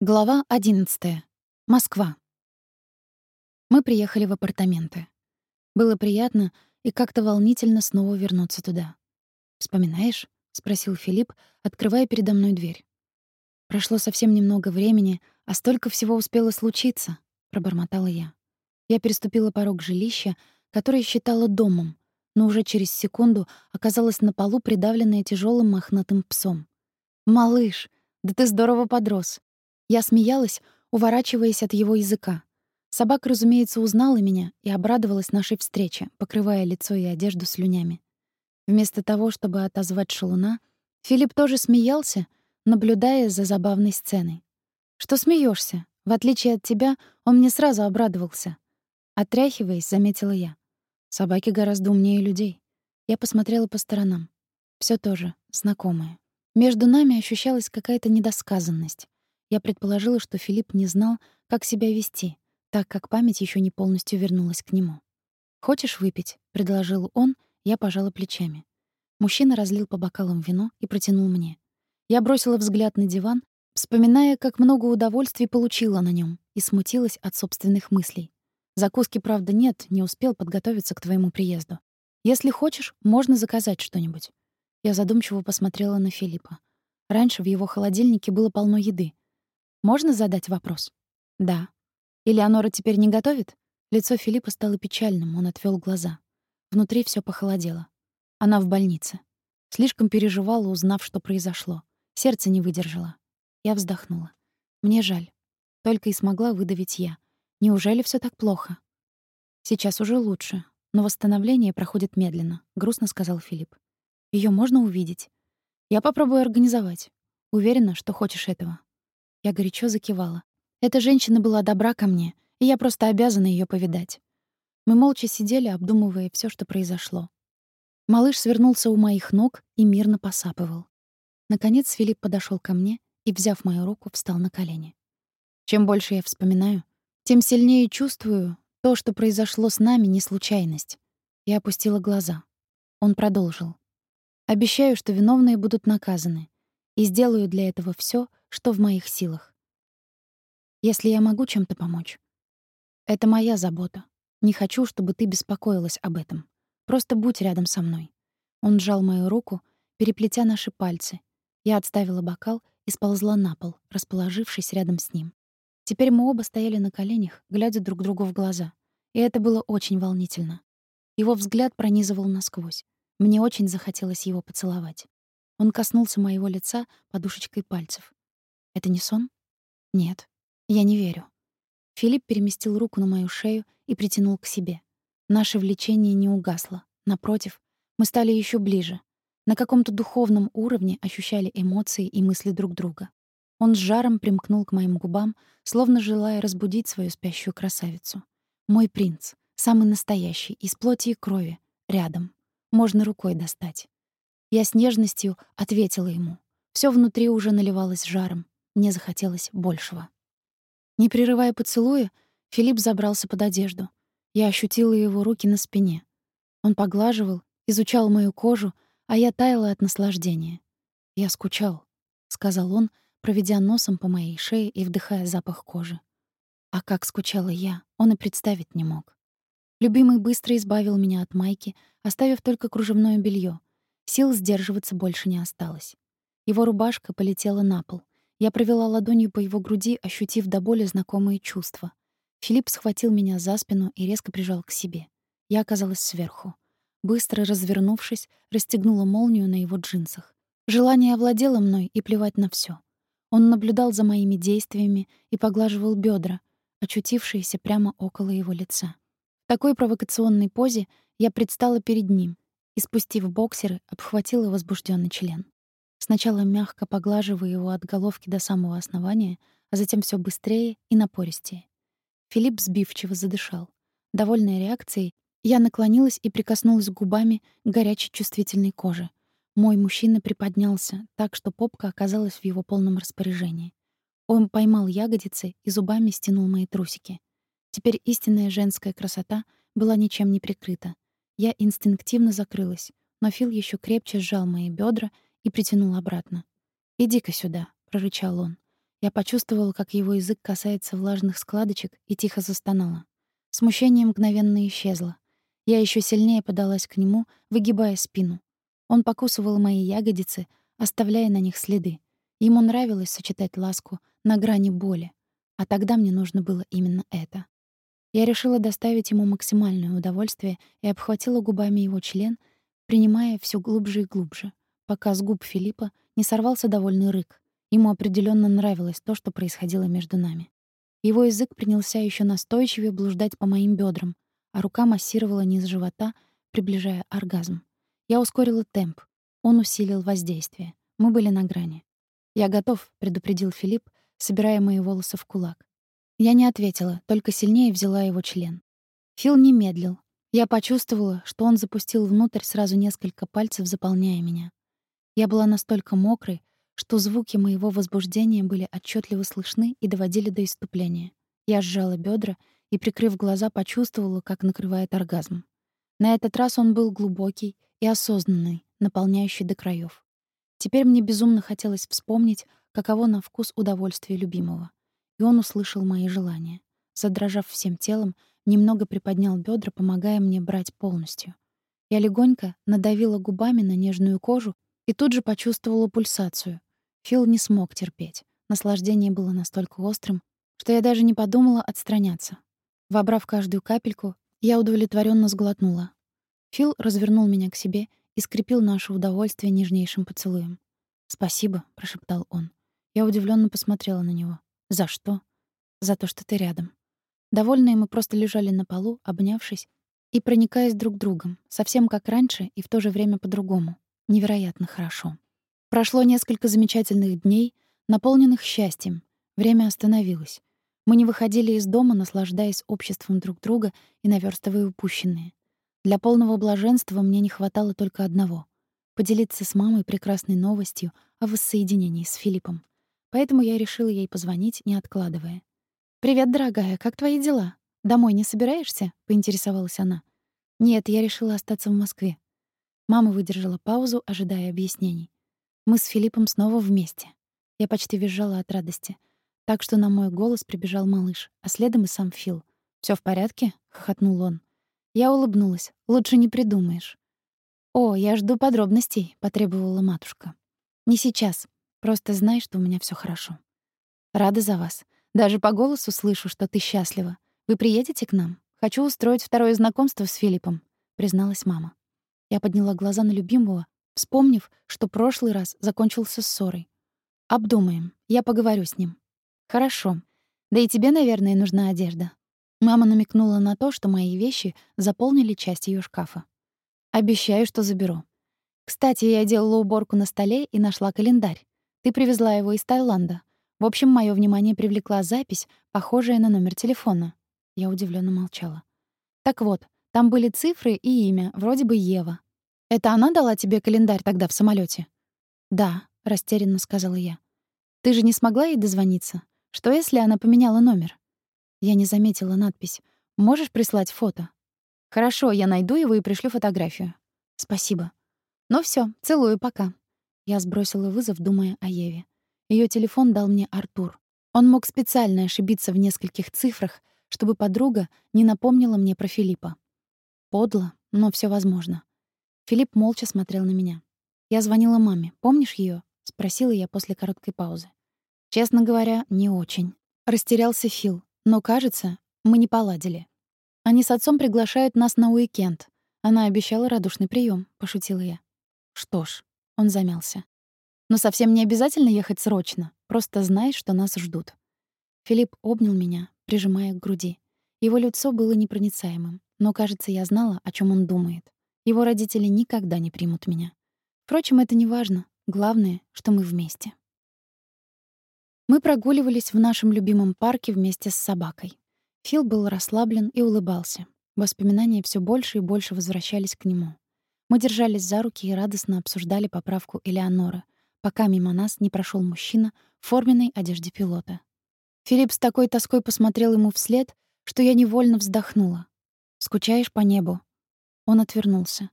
Глава 11. Москва. Мы приехали в апартаменты. Было приятно и как-то волнительно снова вернуться туда. «Вспоминаешь?» — спросил Филипп, открывая передо мной дверь. «Прошло совсем немного времени, а столько всего успело случиться», — пробормотала я. Я переступила порог жилища, которое считала домом, но уже через секунду оказалась на полу, придавленная тяжелым мохнатым псом. «Малыш, да ты здорово подрос!» Я смеялась, уворачиваясь от его языка. Собака, разумеется, узнала меня и обрадовалась нашей встрече, покрывая лицо и одежду слюнями. Вместо того, чтобы отозвать шалуна, Филипп тоже смеялся, наблюдая за забавной сценой. «Что смеешься? В отличие от тебя, он мне сразу обрадовался». Отряхиваясь, заметила я. Собаки гораздо умнее людей. Я посмотрела по сторонам. Все тоже знакомое. Между нами ощущалась какая-то недосказанность. Я предположила, что Филипп не знал, как себя вести, так как память еще не полностью вернулась к нему. «Хочешь выпить?» — предложил он, я пожала плечами. Мужчина разлил по бокалам вино и протянул мне. Я бросила взгляд на диван, вспоминая, как много удовольствий получила на нем, и смутилась от собственных мыслей. Закуски, правда, нет, не успел подготовиться к твоему приезду. Если хочешь, можно заказать что-нибудь. Я задумчиво посмотрела на Филиппа. Раньше в его холодильнике было полно еды, можно задать вопрос? Да. Элеонора теперь не готовит? Лицо Филиппа стало печальным, он отвел глаза. Внутри все похолодело. Она в больнице. Слишком переживала, узнав, что произошло. Сердце не выдержало. Я вздохнула. Мне жаль. Только и смогла выдавить я. Неужели все так плохо? Сейчас уже лучше, но восстановление проходит медленно, грустно сказал Филипп. Ее можно увидеть. Я попробую организовать. Уверена, что хочешь этого. Я горячо закивала. Эта женщина была добра ко мне, и я просто обязана ее повидать. Мы молча сидели, обдумывая все, что произошло. Малыш свернулся у моих ног и мирно посапывал. Наконец Филипп подошел ко мне и, взяв мою руку, встал на колени. Чем больше я вспоминаю, тем сильнее чувствую, то, что произошло с нами, не случайность. Я опустила глаза. Он продолжил. Обещаю, что виновные будут наказаны, и сделаю для этого все, что в моих силах. Если я могу чем-то помочь. Это моя забота. Не хочу, чтобы ты беспокоилась об этом. Просто будь рядом со мной. Он сжал мою руку, переплетя наши пальцы. Я отставила бокал и сползла на пол, расположившись рядом с ним. Теперь мы оба стояли на коленях, глядя друг другу в глаза. И это было очень волнительно. Его взгляд пронизывал насквозь. Мне очень захотелось его поцеловать. Он коснулся моего лица подушечкой пальцев. Это не сон? Нет. Я не верю. Филипп переместил руку на мою шею и притянул к себе. Наше влечение не угасло. Напротив, мы стали еще ближе. На каком-то духовном уровне ощущали эмоции и мысли друг друга. Он с жаром примкнул к моим губам, словно желая разбудить свою спящую красавицу. Мой принц, самый настоящий, из плоти и крови, рядом. Можно рукой достать. Я с нежностью ответила ему. Все внутри уже наливалось жаром. Мне захотелось большего. Не прерывая поцелуя, Филипп забрался под одежду. Я ощутила его руки на спине. Он поглаживал, изучал мою кожу, а я таяла от наслаждения. «Я скучал», — сказал он, проведя носом по моей шее и вдыхая запах кожи. А как скучала я, он и представить не мог. Любимый быстро избавил меня от майки, оставив только кружевное белье, Сил сдерживаться больше не осталось. Его рубашка полетела на пол. Я провела ладонью по его груди, ощутив до боли знакомые чувства. Филипп схватил меня за спину и резко прижал к себе. Я оказалась сверху. Быстро развернувшись, расстегнула молнию на его джинсах. Желание овладело мной и плевать на все. Он наблюдал за моими действиями и поглаживал бедра, очутившиеся прямо около его лица. В такой провокационной позе я предстала перед ним, и, спустив боксеры, обхватила возбужденный член. Сначала мягко поглаживая его от головки до самого основания, а затем все быстрее и напористее. Филипп сбивчиво задышал. Довольная реакцией, я наклонилась и прикоснулась губами к горячей чувствительной коже. Мой мужчина приподнялся так, что попка оказалась в его полном распоряжении. Он поймал ягодицы и зубами стянул мои трусики. Теперь истинная женская красота была ничем не прикрыта — я инстинктивно закрылась, но Фил еще крепче сжал мои бедра и притянул обратно. «Иди-ка сюда», — прорычал он. Я почувствовала, как его язык касается влажных складочек и тихо застонала. Смущение мгновенно исчезло. Я еще сильнее подалась к нему, выгибая спину. Он покусывал мои ягодицы, оставляя на них следы. Ему нравилось сочетать ласку на грани боли, а тогда мне нужно было именно это. Я решила доставить ему максимальное удовольствие и обхватила губами его член, принимая все глубже и глубже, пока с губ Филиппа не сорвался довольный рык. Ему определенно нравилось то, что происходило между нами. Его язык принялся еще настойчивее блуждать по моим бедрам, а рука массировала низ живота, приближая оргазм. Я ускорила темп. Он усилил воздействие. Мы были на грани. «Я готов», — предупредил Филипп, собирая мои волосы в кулак. Я не ответила, только сильнее взяла его член. Фил не медлил. Я почувствовала, что он запустил внутрь сразу несколько пальцев, заполняя меня. Я была настолько мокрой, что звуки моего возбуждения были отчетливо слышны и доводили до иступления. Я сжала бедра и, прикрыв глаза, почувствовала, как накрывает оргазм. На этот раз он был глубокий и осознанный, наполняющий до краев. Теперь мне безумно хотелось вспомнить, каково на вкус удовольствие любимого. И он услышал мои желания. Задрожав всем телом, немного приподнял бедра, помогая мне брать полностью. Я легонько надавила губами на нежную кожу и тут же почувствовала пульсацию, Фил не смог терпеть. Наслаждение было настолько острым, что я даже не подумала отстраняться. Вобрав каждую капельку, я удовлетворенно сглотнула. Фил развернул меня к себе и скрепил наше удовольствие нежнейшим поцелуем. «Спасибо», — прошептал он. Я удивленно посмотрела на него. «За что?» «За то, что ты рядом». Довольные мы просто лежали на полу, обнявшись и проникаясь друг другом, совсем как раньше и в то же время по-другому. Невероятно хорошо. Прошло несколько замечательных дней, наполненных счастьем. Время остановилось. Мы не выходили из дома, наслаждаясь обществом друг друга и наверстывая упущенные. Для полного блаженства мне не хватало только одного — поделиться с мамой прекрасной новостью о воссоединении с Филиппом. Поэтому я решила ей позвонить, не откладывая. «Привет, дорогая, как твои дела? Домой не собираешься?» — поинтересовалась она. «Нет, я решила остаться в Москве». Мама выдержала паузу, ожидая объяснений. Мы с Филиппом снова вместе. Я почти визжала от радости. Так что на мой голос прибежал малыш, а следом и сам Фил. Все в порядке?» — хохотнул он. Я улыбнулась. «Лучше не придумаешь». «О, я жду подробностей», — потребовала матушка. «Не сейчас. Просто знай, что у меня все хорошо». «Рада за вас. Даже по голосу слышу, что ты счастлива. Вы приедете к нам? Хочу устроить второе знакомство с Филиппом», — призналась мама. Я подняла глаза на любимого, вспомнив, что прошлый раз закончился ссорой. «Обдумаем. Я поговорю с ним». «Хорошо. Да и тебе, наверное, нужна одежда». Мама намекнула на то, что мои вещи заполнили часть ее шкафа. «Обещаю, что заберу. Кстати, я делала уборку на столе и нашла календарь. Ты привезла его из Таиланда. В общем, мое внимание привлекла запись, похожая на номер телефона. Я удивленно молчала. Так вот, там были цифры и имя, вроде бы Ева. Это она дала тебе календарь тогда в самолете? Да, растерянно сказала я. Ты же не смогла ей дозвониться? Что если она поменяла номер? Я не заметила надпись. Можешь прислать фото? Хорошо, я найду его и пришлю фотографию. Спасибо. Ну все, целую, пока. Я сбросила вызов, думая о Еве. Ее телефон дал мне Артур. Он мог специально ошибиться в нескольких цифрах, чтобы подруга не напомнила мне про Филиппа. Подло, но все возможно. Филипп молча смотрел на меня. «Я звонила маме. Помнишь ее? спросила я после короткой паузы. «Честно говоря, не очень». Растерялся Фил. «Но, кажется, мы не поладили. Они с отцом приглашают нас на уикенд. Она обещала радушный прием, пошутила я. «Что ж», — он замялся. «Но совсем не обязательно ехать срочно. Просто знай, что нас ждут». Филипп обнял меня, прижимая к груди. Его лицо было непроницаемым, но, кажется, я знала, о чем он думает. Его родители никогда не примут меня. Впрочем, это не важно. Главное, что мы вместе. Мы прогуливались в нашем любимом парке вместе с собакой. Фил был расслаблен и улыбался. Воспоминания все больше и больше возвращались к нему. Мы держались за руки и радостно обсуждали поправку Элеоноры, пока мимо нас не прошел мужчина в форменной одежде пилота. Филипп с такой тоской посмотрел ему вслед, что я невольно вздохнула. «Скучаешь по небу?» Он отвернулся.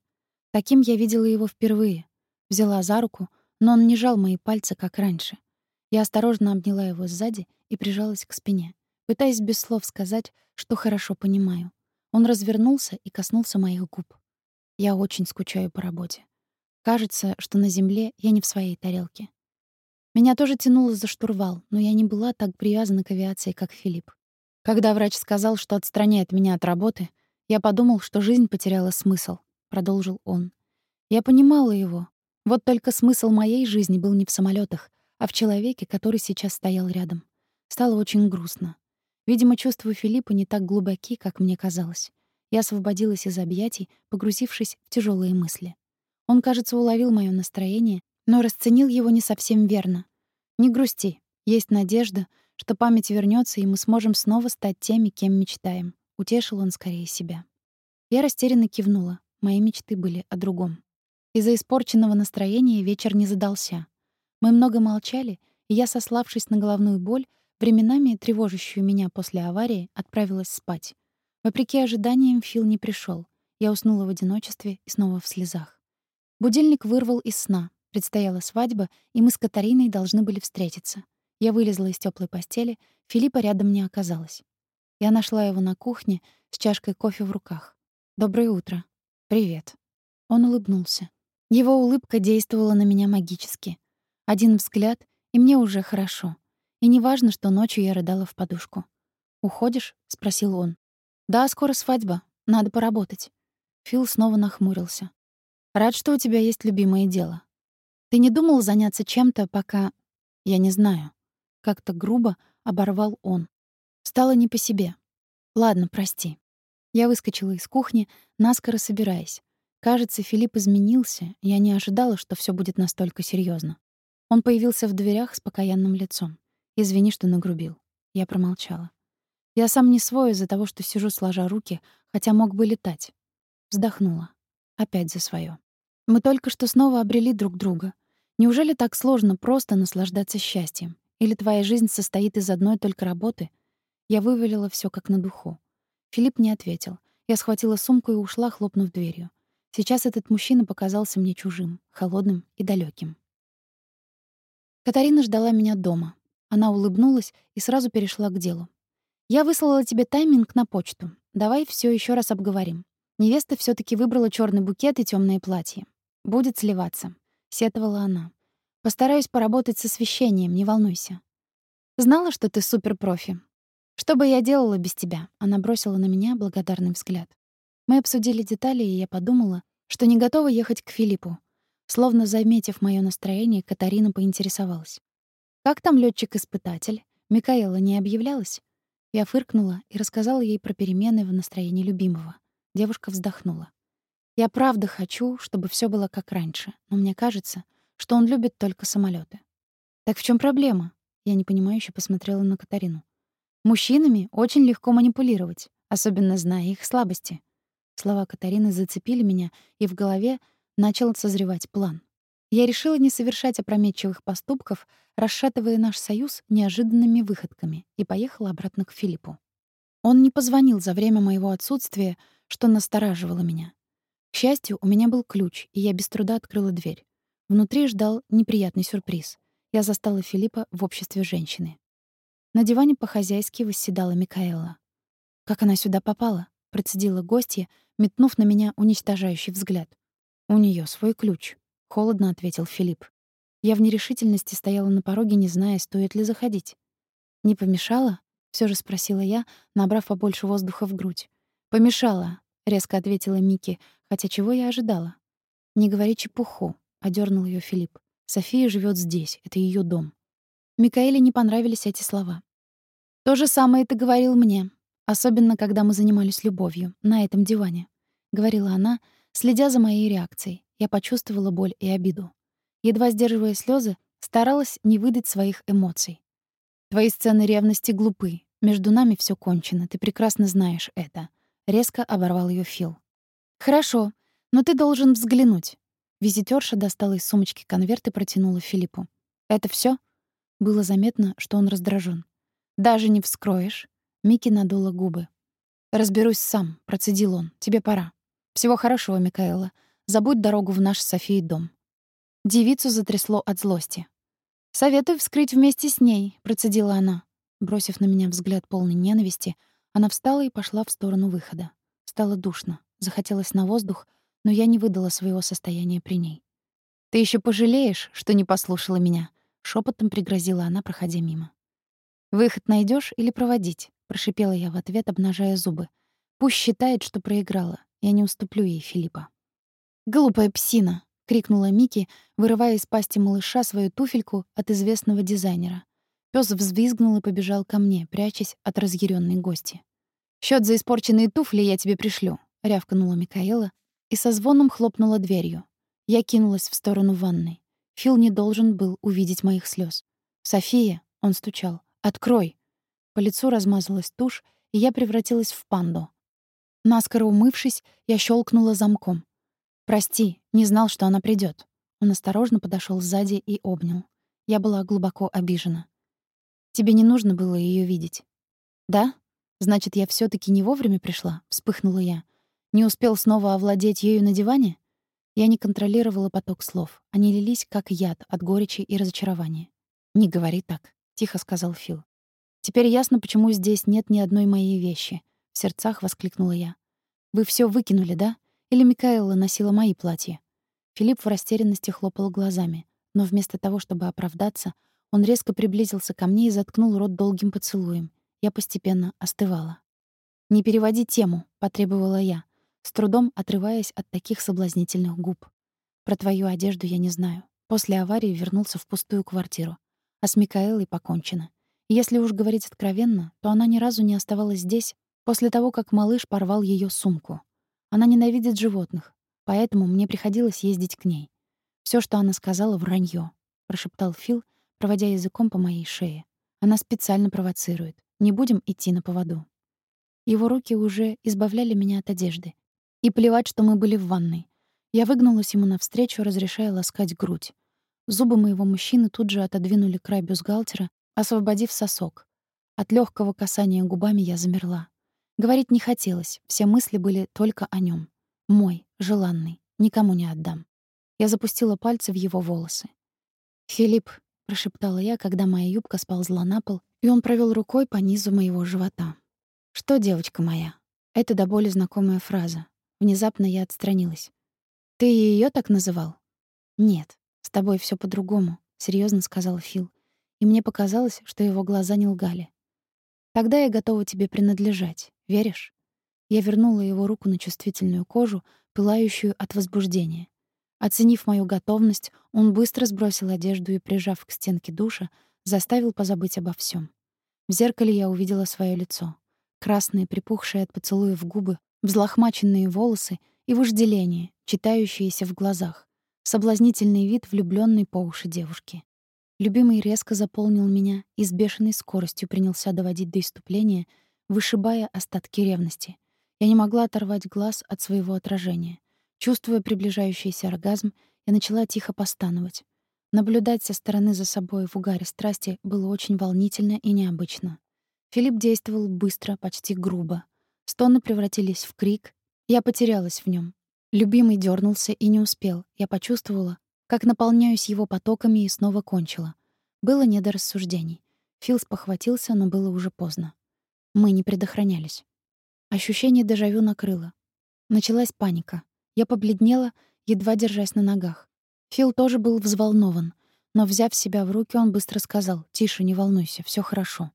Таким я видела его впервые. Взяла за руку, но он не жал мои пальцы, как раньше. Я осторожно обняла его сзади и прижалась к спине, пытаясь без слов сказать, что хорошо понимаю. Он развернулся и коснулся моих губ. Я очень скучаю по работе. Кажется, что на земле я не в своей тарелке. Меня тоже тянуло за штурвал, но я не была так привязана к авиации, как Филипп. Когда врач сказал, что отстраняет меня от работы, я подумал, что жизнь потеряла смысл, продолжил он. Я понимала его. Вот только смысл моей жизни был не в самолетах, а в человеке, который сейчас стоял рядом. Стало очень грустно. Видимо, чувства Филиппа не так глубоки, как мне казалось. Я освободилась из объятий, погрузившись в тяжелые мысли. Он, кажется, уловил моё настроение, но расценил его не совсем верно. «Не грусти. Есть надежда, что память вернётся, и мы сможем снова стать теми, кем мечтаем», — утешил он скорее себя. Я растерянно кивнула. Мои мечты были о другом. Из-за испорченного настроения вечер не задался. Мы много молчали, и я, сославшись на головную боль, временами тревожащую меня после аварии, отправилась спать. Вопреки ожиданиям, Фил не пришел. Я уснула в одиночестве и снова в слезах. Будильник вырвал из сна. Предстояла свадьба, и мы с Катариной должны были встретиться. Я вылезла из теплой постели, Филиппа рядом не оказалось. Я нашла его на кухне с чашкой кофе в руках. «Доброе утро». «Привет». Он улыбнулся. Его улыбка действовала на меня магически. Один взгляд, и мне уже хорошо. И не важно, что ночью я рыдала в подушку. «Уходишь?» — спросил он. «Да, скоро свадьба. Надо поработать». Фил снова нахмурился. «Рад, что у тебя есть любимое дело. Ты не думал заняться чем-то, пока...» «Я не знаю». Как-то грубо оборвал он. Стало не по себе. «Ладно, прости». Я выскочила из кухни, наскоро собираясь. Кажется, Филипп изменился, я не ожидала, что все будет настолько серьезно. Он появился в дверях с покаянным лицом. «Извини, что нагрубил». Я промолчала. Я сам не свой из-за того, что сижу сложа руки, хотя мог бы летать. Вздохнула. Опять за свое. Мы только что снова обрели друг друга. Неужели так сложно просто наслаждаться счастьем? Или твоя жизнь состоит из одной только работы? Я вывалила все как на духу. Филипп не ответил. Я схватила сумку и ушла, хлопнув дверью. Сейчас этот мужчина показался мне чужим, холодным и далеким. Катарина ждала меня дома. Она улыбнулась и сразу перешла к делу. «Я выслала тебе тайминг на почту. Давай все еще раз обговорим. Невеста все таки выбрала черный букет и темное платье. Будет сливаться», — сетовала она. «Постараюсь поработать с освещением, не волнуйся». «Знала, что ты суперпрофи. Что бы я делала без тебя?» Она бросила на меня благодарный взгляд. Мы обсудили детали, и я подумала, что не готова ехать к Филиппу, Словно заметив моё настроение, Катарина поинтересовалась. «Как там летчик испытатель Микаэла не объявлялась?» Я фыркнула и рассказала ей про перемены в настроении любимого. Девушка вздохнула. «Я правда хочу, чтобы всё было как раньше, но мне кажется, что он любит только самолёты». «Так в чём проблема?» Я непонимающе посмотрела на Катарину. «Мужчинами очень легко манипулировать, особенно зная их слабости». Слова Катарины зацепили меня, и в голове начал созревать план. Я решила не совершать опрометчивых поступков, расшатывая наш союз неожиданными выходками, и поехала обратно к Филиппу. Он не позвонил за время моего отсутствия, что настораживало меня. К счастью, у меня был ключ, и я без труда открыла дверь. Внутри ждал неприятный сюрприз. Я застала Филиппа в обществе женщины. На диване по-хозяйски восседала Микаэла. «Как она сюда попала?» — процедила гостья, метнув на меня уничтожающий взгляд. «У нее свой ключ», — холодно ответил Филипп. Я в нерешительности стояла на пороге, не зная, стоит ли заходить. «Не помешала?» — все же спросила я, набрав побольше воздуха в грудь. «Помешала», — резко ответила Мики, хотя чего я ожидала. «Не говори чепуху», — одернул ее Филипп. «София живет здесь, это ее дом». Микаэле не понравились эти слова. «То же самое ты говорил мне, особенно когда мы занимались любовью, на этом диване», — говорила она, — Следя за моей реакцией, я почувствовала боль и обиду. Едва сдерживая слезы, старалась не выдать своих эмоций. «Твои сцены ревности глупы. Между нами все кончено, ты прекрасно знаешь это», — резко оборвал ее Фил. «Хорошо, но ты должен взглянуть». Визитёрша достала из сумочки конверт и протянула Филиппу. «Это все? Было заметно, что он раздражен. «Даже не вскроешь?» Микки надула губы. «Разберусь сам», — процедил он. «Тебе пора». Всего хорошего, Микаэла. Забудь дорогу в наш с Софией дом. Девицу затрясло от злости. «Советую вскрыть вместе с ней», — процедила она. Бросив на меня взгляд полный ненависти, она встала и пошла в сторону выхода. Стало душно, захотелось на воздух, но я не выдала своего состояния при ней. «Ты еще пожалеешь, что не послушала меня», — шепотом пригрозила она, проходя мимо. «Выход найдешь или проводить?» — прошипела я в ответ, обнажая зубы. «Пусть считает, что проиграла. Я не уступлю ей Филиппа». «Глупая псина!» — крикнула Мики, вырывая из пасти малыша свою туфельку от известного дизайнера. Пёс взвизгнул и побежал ко мне, прячась от разъяренной гости. «Счёт за испорченные туфли я тебе пришлю», — рявкнула Микаэла и со звоном хлопнула дверью. Я кинулась в сторону ванной. Фил не должен был увидеть моих слез. «София!» — он стучал. «Открой!» По лицу размазалась тушь, и я превратилась в панду. Наскоро умывшись, я щелкнула замком. «Прости, не знал, что она придет. Он осторожно подошел сзади и обнял. Я была глубоко обижена. «Тебе не нужно было ее видеть». «Да? Значит, я все таки не вовремя пришла?» — вспыхнула я. «Не успел снова овладеть ею на диване?» Я не контролировала поток слов. Они лились, как яд от горечи и разочарования. «Не говори так», — тихо сказал Фил. «Теперь ясно, почему здесь нет ни одной моей вещи», — в сердцах воскликнула я. «Вы все выкинули, да? Или Микаэла носила мои платья? Филипп в растерянности хлопал глазами, но вместо того, чтобы оправдаться, он резко приблизился ко мне и заткнул рот долгим поцелуем. Я постепенно остывала. «Не переводи тему», — потребовала я, с трудом отрываясь от таких соблазнительных губ. «Про твою одежду я не знаю. После аварии вернулся в пустую квартиру. А с Микаэлой покончено. если уж говорить откровенно, то она ни разу не оставалась здесь после того, как малыш порвал ее сумку. Она ненавидит животных, поэтому мне приходилось ездить к ней. Все, что она сказала, — вранье, прошептал Фил, проводя языком по моей шее. Она специально провоцирует. Не будем идти на поводу. Его руки уже избавляли меня от одежды. И плевать, что мы были в ванной. Я выгнулась ему навстречу, разрешая ласкать грудь. Зубы моего мужчины тут же отодвинули край бюстгальтера, освободив сосок. От легкого касания губами я замерла. Говорить не хотелось, все мысли были только о нем. Мой, желанный, никому не отдам. Я запустила пальцы в его волосы. «Филипп», — прошептала я, когда моя юбка сползла на пол, и он провел рукой по низу моего живота. «Что, девочка моя?» Это до боли знакомая фраза. Внезапно я отстранилась. «Ты ее так называл?» «Нет, с тобой все по-другому», — серьезно сказал Фил. И мне показалось, что его глаза не лгали. «Тогда я готова тебе принадлежать. Веришь? Я вернула его руку на чувствительную кожу, пылающую от возбуждения. Оценив мою готовность, он быстро сбросил одежду и, прижав к стенке душа, заставил позабыть обо всем. В зеркале я увидела свое лицо. Красные, припухшие от поцелуев губы, взлохмаченные волосы и вожделение, читающееся в глазах. Соблазнительный вид влюбленной по уши девушки. Любимый резко заполнил меня и с бешеной скоростью принялся доводить до иступления — вышибая остатки ревности. Я не могла оторвать глаз от своего отражения. Чувствуя приближающийся оргазм, я начала тихо постановать. Наблюдать со стороны за собой в угаре страсти было очень волнительно и необычно. Филипп действовал быстро, почти грубо. Стоны превратились в крик. Я потерялась в нем. Любимый дернулся и не успел. Я почувствовала, как наполняюсь его потоками и снова кончила. Было не до рассуждений. Фил спохватился, но было уже поздно. Мы не предохранялись. Ощущение дежавю накрыло. Началась паника. Я побледнела, едва держась на ногах. Фил тоже был взволнован, но, взяв себя в руки, он быстро сказал: "Тише, не волнуйся, все хорошо".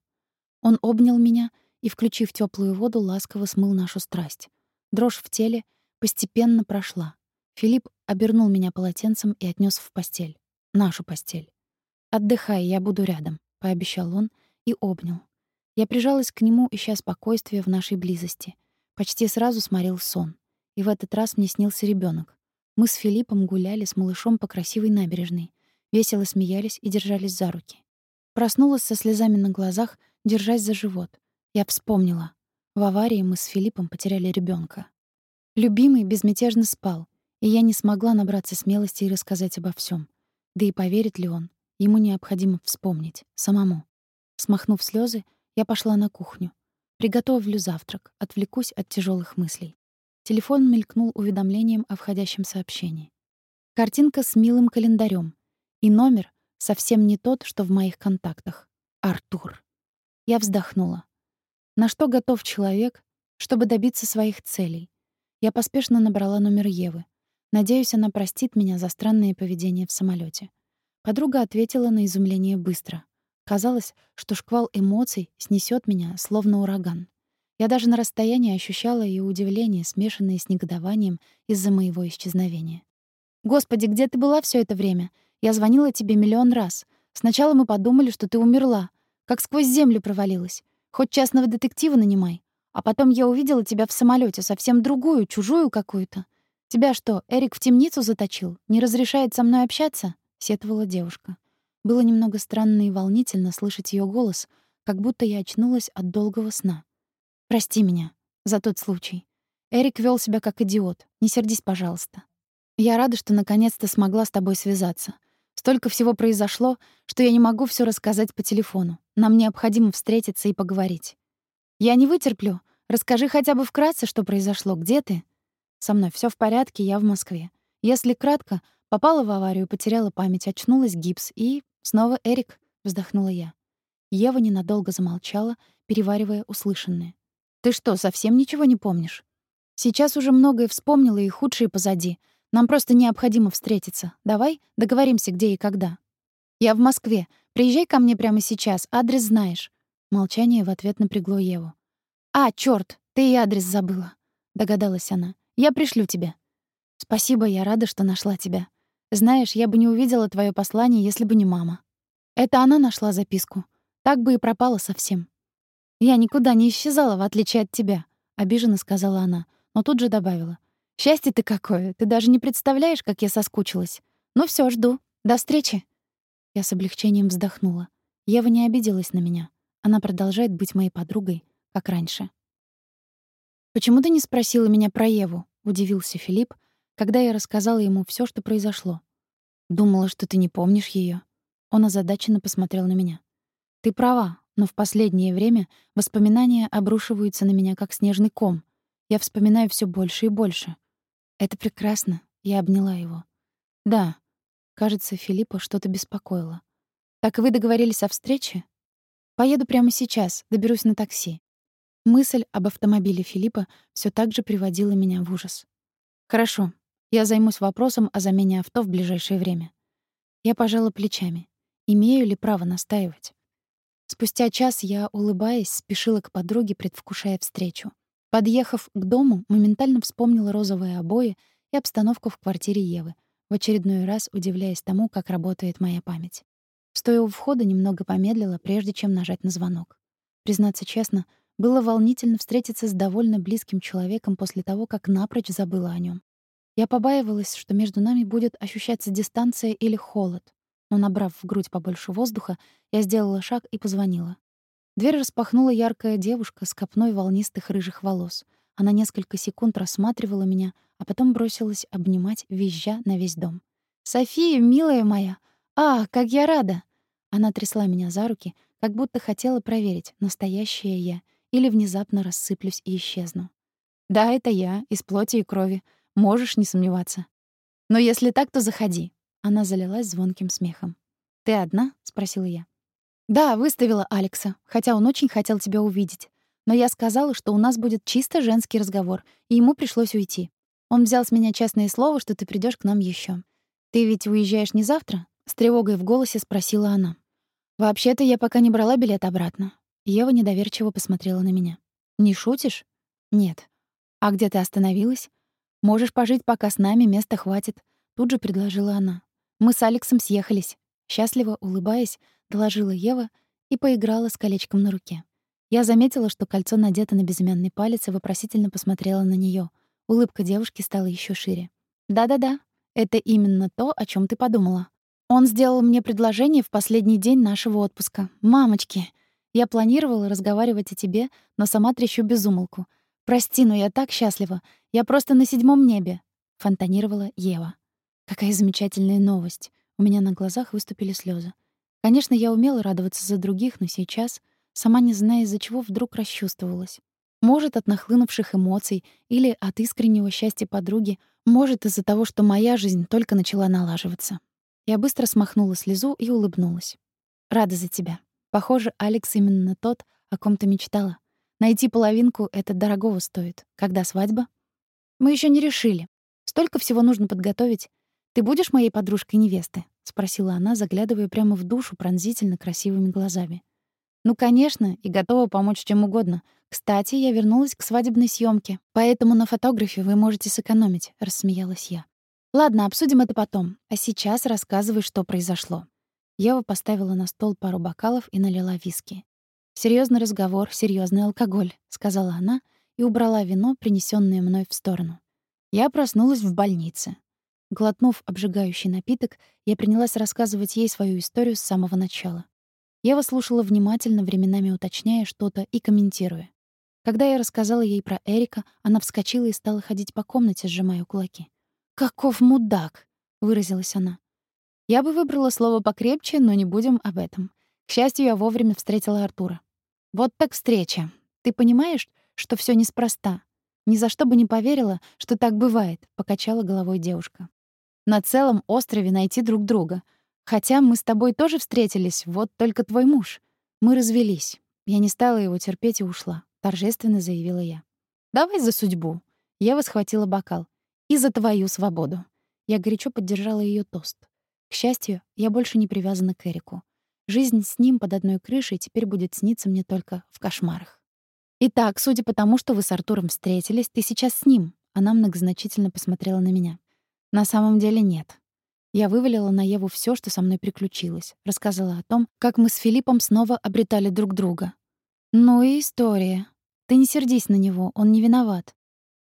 Он обнял меня и, включив теплую воду, ласково смыл нашу страсть. Дрожь в теле постепенно прошла. Филипп обернул меня полотенцем и отнес в постель. Нашу постель. «Отдыхай, я буду рядом», — пообещал он и обнял. Я прижалась к нему, ища спокойствия в нашей близости. Почти сразу сморил сон. И в этот раз мне снился ребенок. Мы с Филиппом гуляли с малышом по красивой набережной. Весело смеялись и держались за руки. Проснулась со слезами на глазах, держась за живот. Я вспомнила. В аварии мы с Филиппом потеряли ребенка. Любимый безмятежно спал, и я не смогла набраться смелости и рассказать обо всем. Да и поверит ли он? Ему необходимо вспомнить. Самому. Смахнув слезы, я пошла на кухню. Приготовлю завтрак, отвлекусь от тяжелых мыслей. Телефон мелькнул уведомлением о входящем сообщении. Картинка с милым календарем и номер, совсем не тот, что в моих контактах. Артур. Я вздохнула. На что готов человек, чтобы добиться своих целей? Я поспешно набрала номер Евы. Надеюсь, она простит меня за странное поведение в самолете. Подруга ответила на изумление быстро. Казалось, что шквал эмоций снесет меня, словно ураган. Я даже на расстоянии ощущала ее удивление, смешанное с негодованием из-за моего исчезновения. «Господи, где ты была все это время? Я звонила тебе миллион раз. Сначала мы подумали, что ты умерла. Как сквозь землю провалилась. Хоть частного детектива нанимай. А потом я увидела тебя в самолете, совсем другую, чужую какую-то. Тебя что, Эрик в темницу заточил? Не разрешает со мной общаться?» — сетовала девушка. Было немного странно и волнительно слышать ее голос, как будто я очнулась от долгого сна. «Прости меня за тот случай. Эрик вел себя как идиот. Не сердись, пожалуйста. Я рада, что наконец-то смогла с тобой связаться. Столько всего произошло, что я не могу все рассказать по телефону. Нам необходимо встретиться и поговорить. Я не вытерплю. Расскажи хотя бы вкратце, что произошло. Где ты? Со мной все в порядке, я в Москве. Если кратко, попала в аварию, потеряла память, очнулась гипс и снова Эрик, вздохнула я. Ева ненадолго замолчала, переваривая услышанное. Ты что, совсем ничего не помнишь? Сейчас уже многое вспомнила и худшее позади. Нам просто необходимо встретиться. Давай договоримся, где и когда. Я в Москве. Приезжай ко мне прямо сейчас. Адрес знаешь. Молчание в ответ напрягло Еву. А, чёрт, ты и адрес забыла, догадалась она. Я пришлю тебе. Спасибо, я рада, что нашла тебя. Знаешь, я бы не увидела твое послание, если бы не мама. Это она нашла записку. Так бы и пропала совсем. Я никуда не исчезала, в отличие от тебя, обиженно сказала она, но тут же добавила: Счастье ты какое! Ты даже не представляешь, как я соскучилась. Ну все, жду. До встречи. Я с облегчением вздохнула. Ева не обиделась на меня. Она продолжает быть моей подругой, как раньше. Почему ты не спросила меня про Еву? удивился Филипп, когда я рассказала ему все, что произошло. Думала, что ты не помнишь ее. Он озадаченно посмотрел на меня. Ты права, но в последнее время воспоминания обрушиваются на меня как снежный ком. Я вспоминаю все больше и больше. Это прекрасно. Я обняла его. Да. Кажется, Филиппа что-то беспокоило. Так вы договорились о встрече? Поеду прямо сейчас, доберусь на такси. Мысль об автомобиле Филиппа все так же приводила меня в ужас. Хорошо. Я займусь вопросом о замене авто в ближайшее время. Я пожала плечами. Имею ли право настаивать? Спустя час я, улыбаясь, спешила к подруге, предвкушая встречу. Подъехав к дому, моментально вспомнила розовые обои и обстановку в квартире Евы, в очередной раз удивляясь тому, как работает моя память. Стоя у входа, немного помедлила, прежде чем нажать на звонок. Признаться честно, было волнительно встретиться с довольно близким человеком после того, как напрочь забыла о нем. Я побаивалась, что между нами будет ощущаться дистанция или холод. Но, набрав в грудь побольше воздуха, я сделала шаг и позвонила. Дверь распахнула яркая девушка с копной волнистых рыжих волос. Она несколько секунд рассматривала меня, а потом бросилась обнимать, визжа на весь дом. «София, милая моя! А, как я рада!» Она трясла меня за руки, как будто хотела проверить, настоящая я или внезапно рассыплюсь и исчезну. «Да, это я, из плоти и крови. Можешь не сомневаться. Но если так, то заходи». Она залилась звонким смехом. «Ты одна?» — спросила я. Да, выставила Алекса, хотя он очень хотел тебя увидеть. Но я сказала, что у нас будет чисто женский разговор, и ему пришлось уйти. Он взял с меня честное слово, что ты придешь к нам еще. Ты ведь уезжаешь не завтра? С тревогой в голосе спросила она. Вообще-то я пока не брала билет обратно. Ева недоверчиво посмотрела на меня. Не шутишь? Нет. А где ты остановилась? Можешь пожить пока с нами, места хватит, тут же предложила она. Мы с Алексом съехались. Счастливо улыбаясь, доложила Ева и поиграла с колечком на руке. Я заметила, что кольцо надето на безымянный палец и вопросительно посмотрела на нее. Улыбка девушки стала еще шире. «Да-да-да, это именно то, о чем ты подумала. Он сделал мне предложение в последний день нашего отпуска. Мамочки, я планировала разговаривать о тебе, но сама трещу без умолку. Прости, но я так счастлива. Я просто на седьмом небе», — фонтанировала Ева. «Какая замечательная новость». У меня на глазах выступили слезы. Конечно, я умела радоваться за других, но сейчас, сама не зная из-за чего, вдруг расчувствовалась. Может, от нахлынувших эмоций или от искреннего счастья подруги, может, из-за того, что моя жизнь только начала налаживаться. Я быстро смахнула слезу и улыбнулась. Рада за тебя. Похоже, Алекс именно тот, о ком ты мечтала. Найти половинку — это дорогого стоит. Когда свадьба? Мы еще не решили. Столько всего нужно подготовить. Ты будешь моей подружкой невесты? спросила она, заглядывая прямо в душу пронзительно красивыми глазами. Ну, конечно, и готова помочь чем угодно. Кстати, я вернулась к свадебной съемке, поэтому на фотографе вы можете сэкономить, рассмеялась я. Ладно, обсудим это потом. А сейчас рассказывай, что произошло. Ева поставила на стол пару бокалов и налила виски. Серьезный разговор, серьезный алкоголь», — сказала она и убрала вино, принесенное мной в сторону. Я проснулась в больнице. Глотнув обжигающий напиток, я принялась рассказывать ей свою историю с самого начала. Ева слушала внимательно, временами уточняя что-то и комментируя. Когда я рассказала ей про Эрика, она вскочила и стала ходить по комнате, сжимая кулаки. «Каков мудак!» — выразилась она. Я бы выбрала слово покрепче, но не будем об этом. К счастью, я вовремя встретила Артура. Вот так встреча. Ты понимаешь, что все неспроста? Ни за что бы не поверила, что так бывает, покачала головой девушка. На целом острове найти друг друга. Хотя мы с тобой тоже встретились, вот только твой муж. Мы развелись. Я не стала его терпеть и ушла, торжественно заявила я. Давай за судьбу. Ева схватила бокал. И за твою свободу. Я горячо поддержала ее тост. К счастью, я больше не привязана к Эрику. Жизнь с ним под одной крышей теперь будет сниться мне только в кошмарах. Итак, судя по тому, что вы с Артуром встретились, ты сейчас с ним. Она многозначительно посмотрела на меня. На самом деле нет. Я вывалила на Еву все, что со мной приключилось, рассказала о том, как мы с Филиппом снова обретали друг друга. Ну и история. Ты не сердись на него, он не виноват.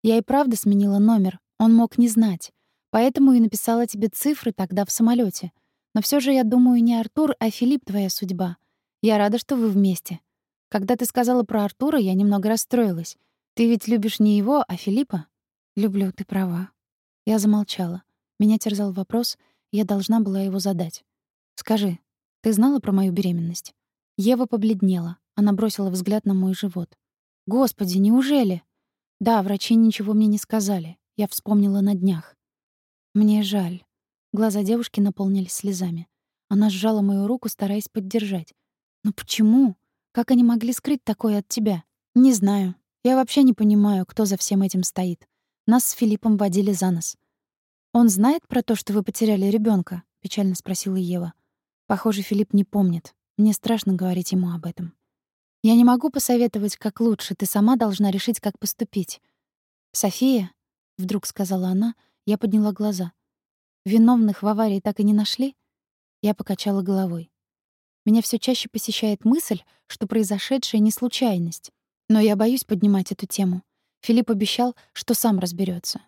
Я и правда сменила номер, он мог не знать. Поэтому и написала тебе цифры тогда в самолете. Но все же я думаю, не Артур, а Филипп твоя судьба. Я рада, что вы вместе. Когда ты сказала про Артура, я немного расстроилась. Ты ведь любишь не его, а Филиппа? Люблю, ты права. Я замолчала. Меня терзал вопрос, я должна была его задать. Скажи, ты знала про мою беременность? Ева побледнела. Она бросила взгляд на мой живот. Господи, неужели? Да, врачи ничего мне не сказали. Я вспомнила на днях. Мне жаль. Глаза девушки наполнились слезами. Она сжала мою руку, стараясь поддержать. Но почему? Как они могли скрыть такое от тебя? Не знаю. Я вообще не понимаю, кто за всем этим стоит. Нас с Филиппом водили за нос. Он знает про то, что вы потеряли ребенка? печально спросила Ева. Похоже, Филипп не помнит. Мне страшно говорить ему об этом. Я не могу посоветовать, как лучше. Ты сама должна решить, как поступить. София, вдруг сказала она, я подняла глаза. Виновных в аварии так и не нашли? Я покачала головой. Меня все чаще посещает мысль, что произошедшее не случайность. Но я боюсь поднимать эту тему. Филипп обещал, что сам разберется.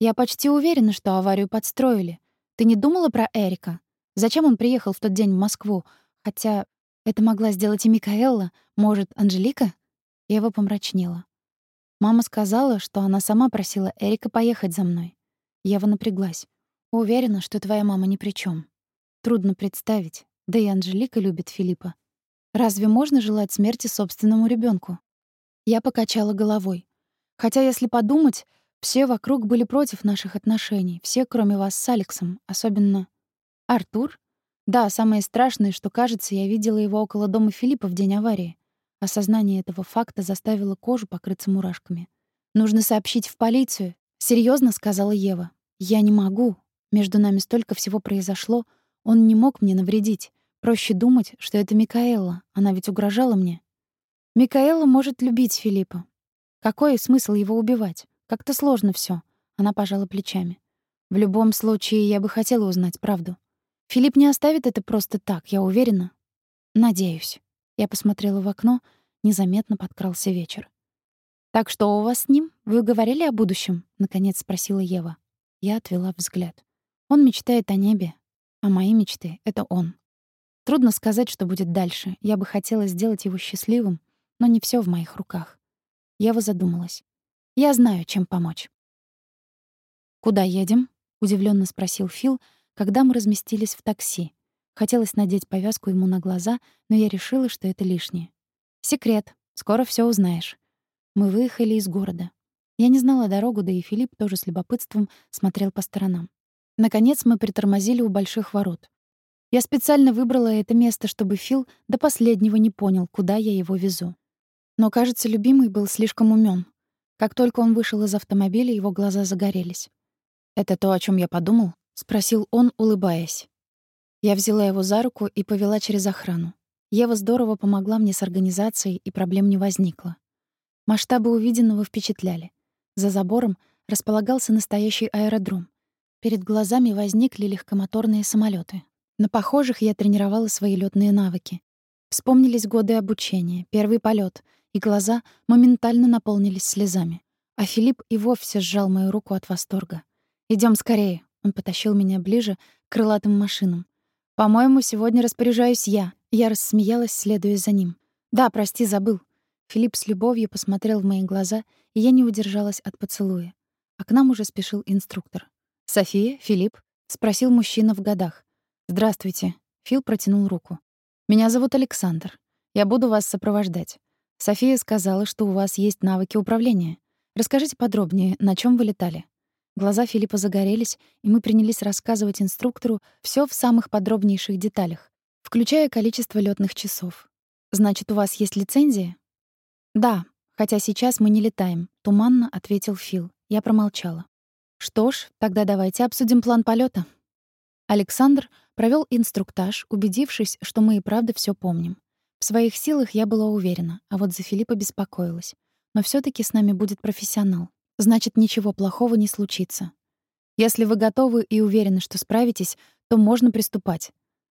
Я почти уверена, что аварию подстроили. Ты не думала про Эрика? Зачем он приехал в тот день в Москву? Хотя это могла сделать и Микаэла, может, Анжелика? Ева помрачнела. Мама сказала, что она сама просила Эрика поехать за мной. Ева напряглась. Уверена, что твоя мама ни при чем. Трудно представить. Да и Анжелика любит Филиппа. Разве можно желать смерти собственному ребенку? Я покачала головой. Хотя, если подумать, все вокруг были против наших отношений, все, кроме вас с Алексом, особенно Артур. Да, самое страшное, что, кажется, я видела его около дома Филиппа в день аварии. Осознание этого факта заставило кожу покрыться мурашками. Нужно сообщить в полицию, серьезно сказала Ева. Я не могу. Между нами столько всего произошло, он не мог мне навредить. Проще думать, что это Микаэла. Она ведь угрожала мне. Микаэла может любить Филиппа. Какой смысл его убивать? Как-то сложно все. Она пожала плечами. В любом случае, я бы хотела узнать правду. Филипп не оставит это просто так, я уверена. Надеюсь. Я посмотрела в окно, незаметно подкрался вечер. «Так что у вас с ним? Вы говорили о будущем?» — наконец спросила Ева. Я отвела взгляд. Он мечтает о небе, а мои мечты — это он. Трудно сказать, что будет дальше. Я бы хотела сделать его счастливым, но не все в моих руках. Ева задумалась. Я знаю, чем помочь. «Куда едем?» — удивленно спросил Фил, когда мы разместились в такси. Хотелось надеть повязку ему на глаза, но я решила, что это лишнее. «Секрет. Скоро все узнаешь». Мы выехали из города. Я не знала дорогу, да и Филипп тоже с любопытством смотрел по сторонам. Наконец мы притормозили у больших ворот. Я специально выбрала это место, чтобы Фил до последнего не понял, куда я его везу. Но, кажется, любимый был слишком умен. Как только он вышел из автомобиля, его глаза загорелись. «Это то, о чем я подумал?» — спросил он, улыбаясь. Я взяла его за руку и повела через охрану. Ева здорово помогла мне с организацией, и проблем не возникло. Масштабы увиденного впечатляли. За забором располагался настоящий аэродром. Перед глазами возникли легкомоторные самолеты. На похожих я тренировала свои летные навыки. Вспомнились годы обучения, первый полет, и глаза моментально наполнились слезами. А Филипп и вовсе сжал мою руку от восторга. Идем скорее!» Он потащил меня ближе к крылатым машинам. «По-моему, сегодня распоряжаюсь я». Я рассмеялась, следуя за ним. «Да, прости, забыл. Филипп с любовью посмотрел в мои глаза, и я не удержалась от поцелуя. А к нам уже спешил инструктор. «София? Филипп?» — спросил мужчина в годах. «Здравствуйте». Фил протянул руку. «Меня зовут Александр. Я буду вас сопровождать. София сказала, что у вас есть навыки управления. Расскажите подробнее, на чем вы летали?» Глаза Филиппа загорелись, и мы принялись рассказывать инструктору все в самых подробнейших деталях, включая количество летных часов. «Значит, у вас есть лицензия?» «Да, хотя сейчас мы не летаем», — туманно ответил Фил. Я промолчала. «Что ж, тогда давайте обсудим план полета. Александр провел инструктаж, убедившись, что мы и правда все помним. В своих силах я была уверена, а вот за Филиппа беспокоилась. Но все таки с нами будет профессионал. Значит, ничего плохого не случится. Если вы готовы и уверены, что справитесь, то можно приступать.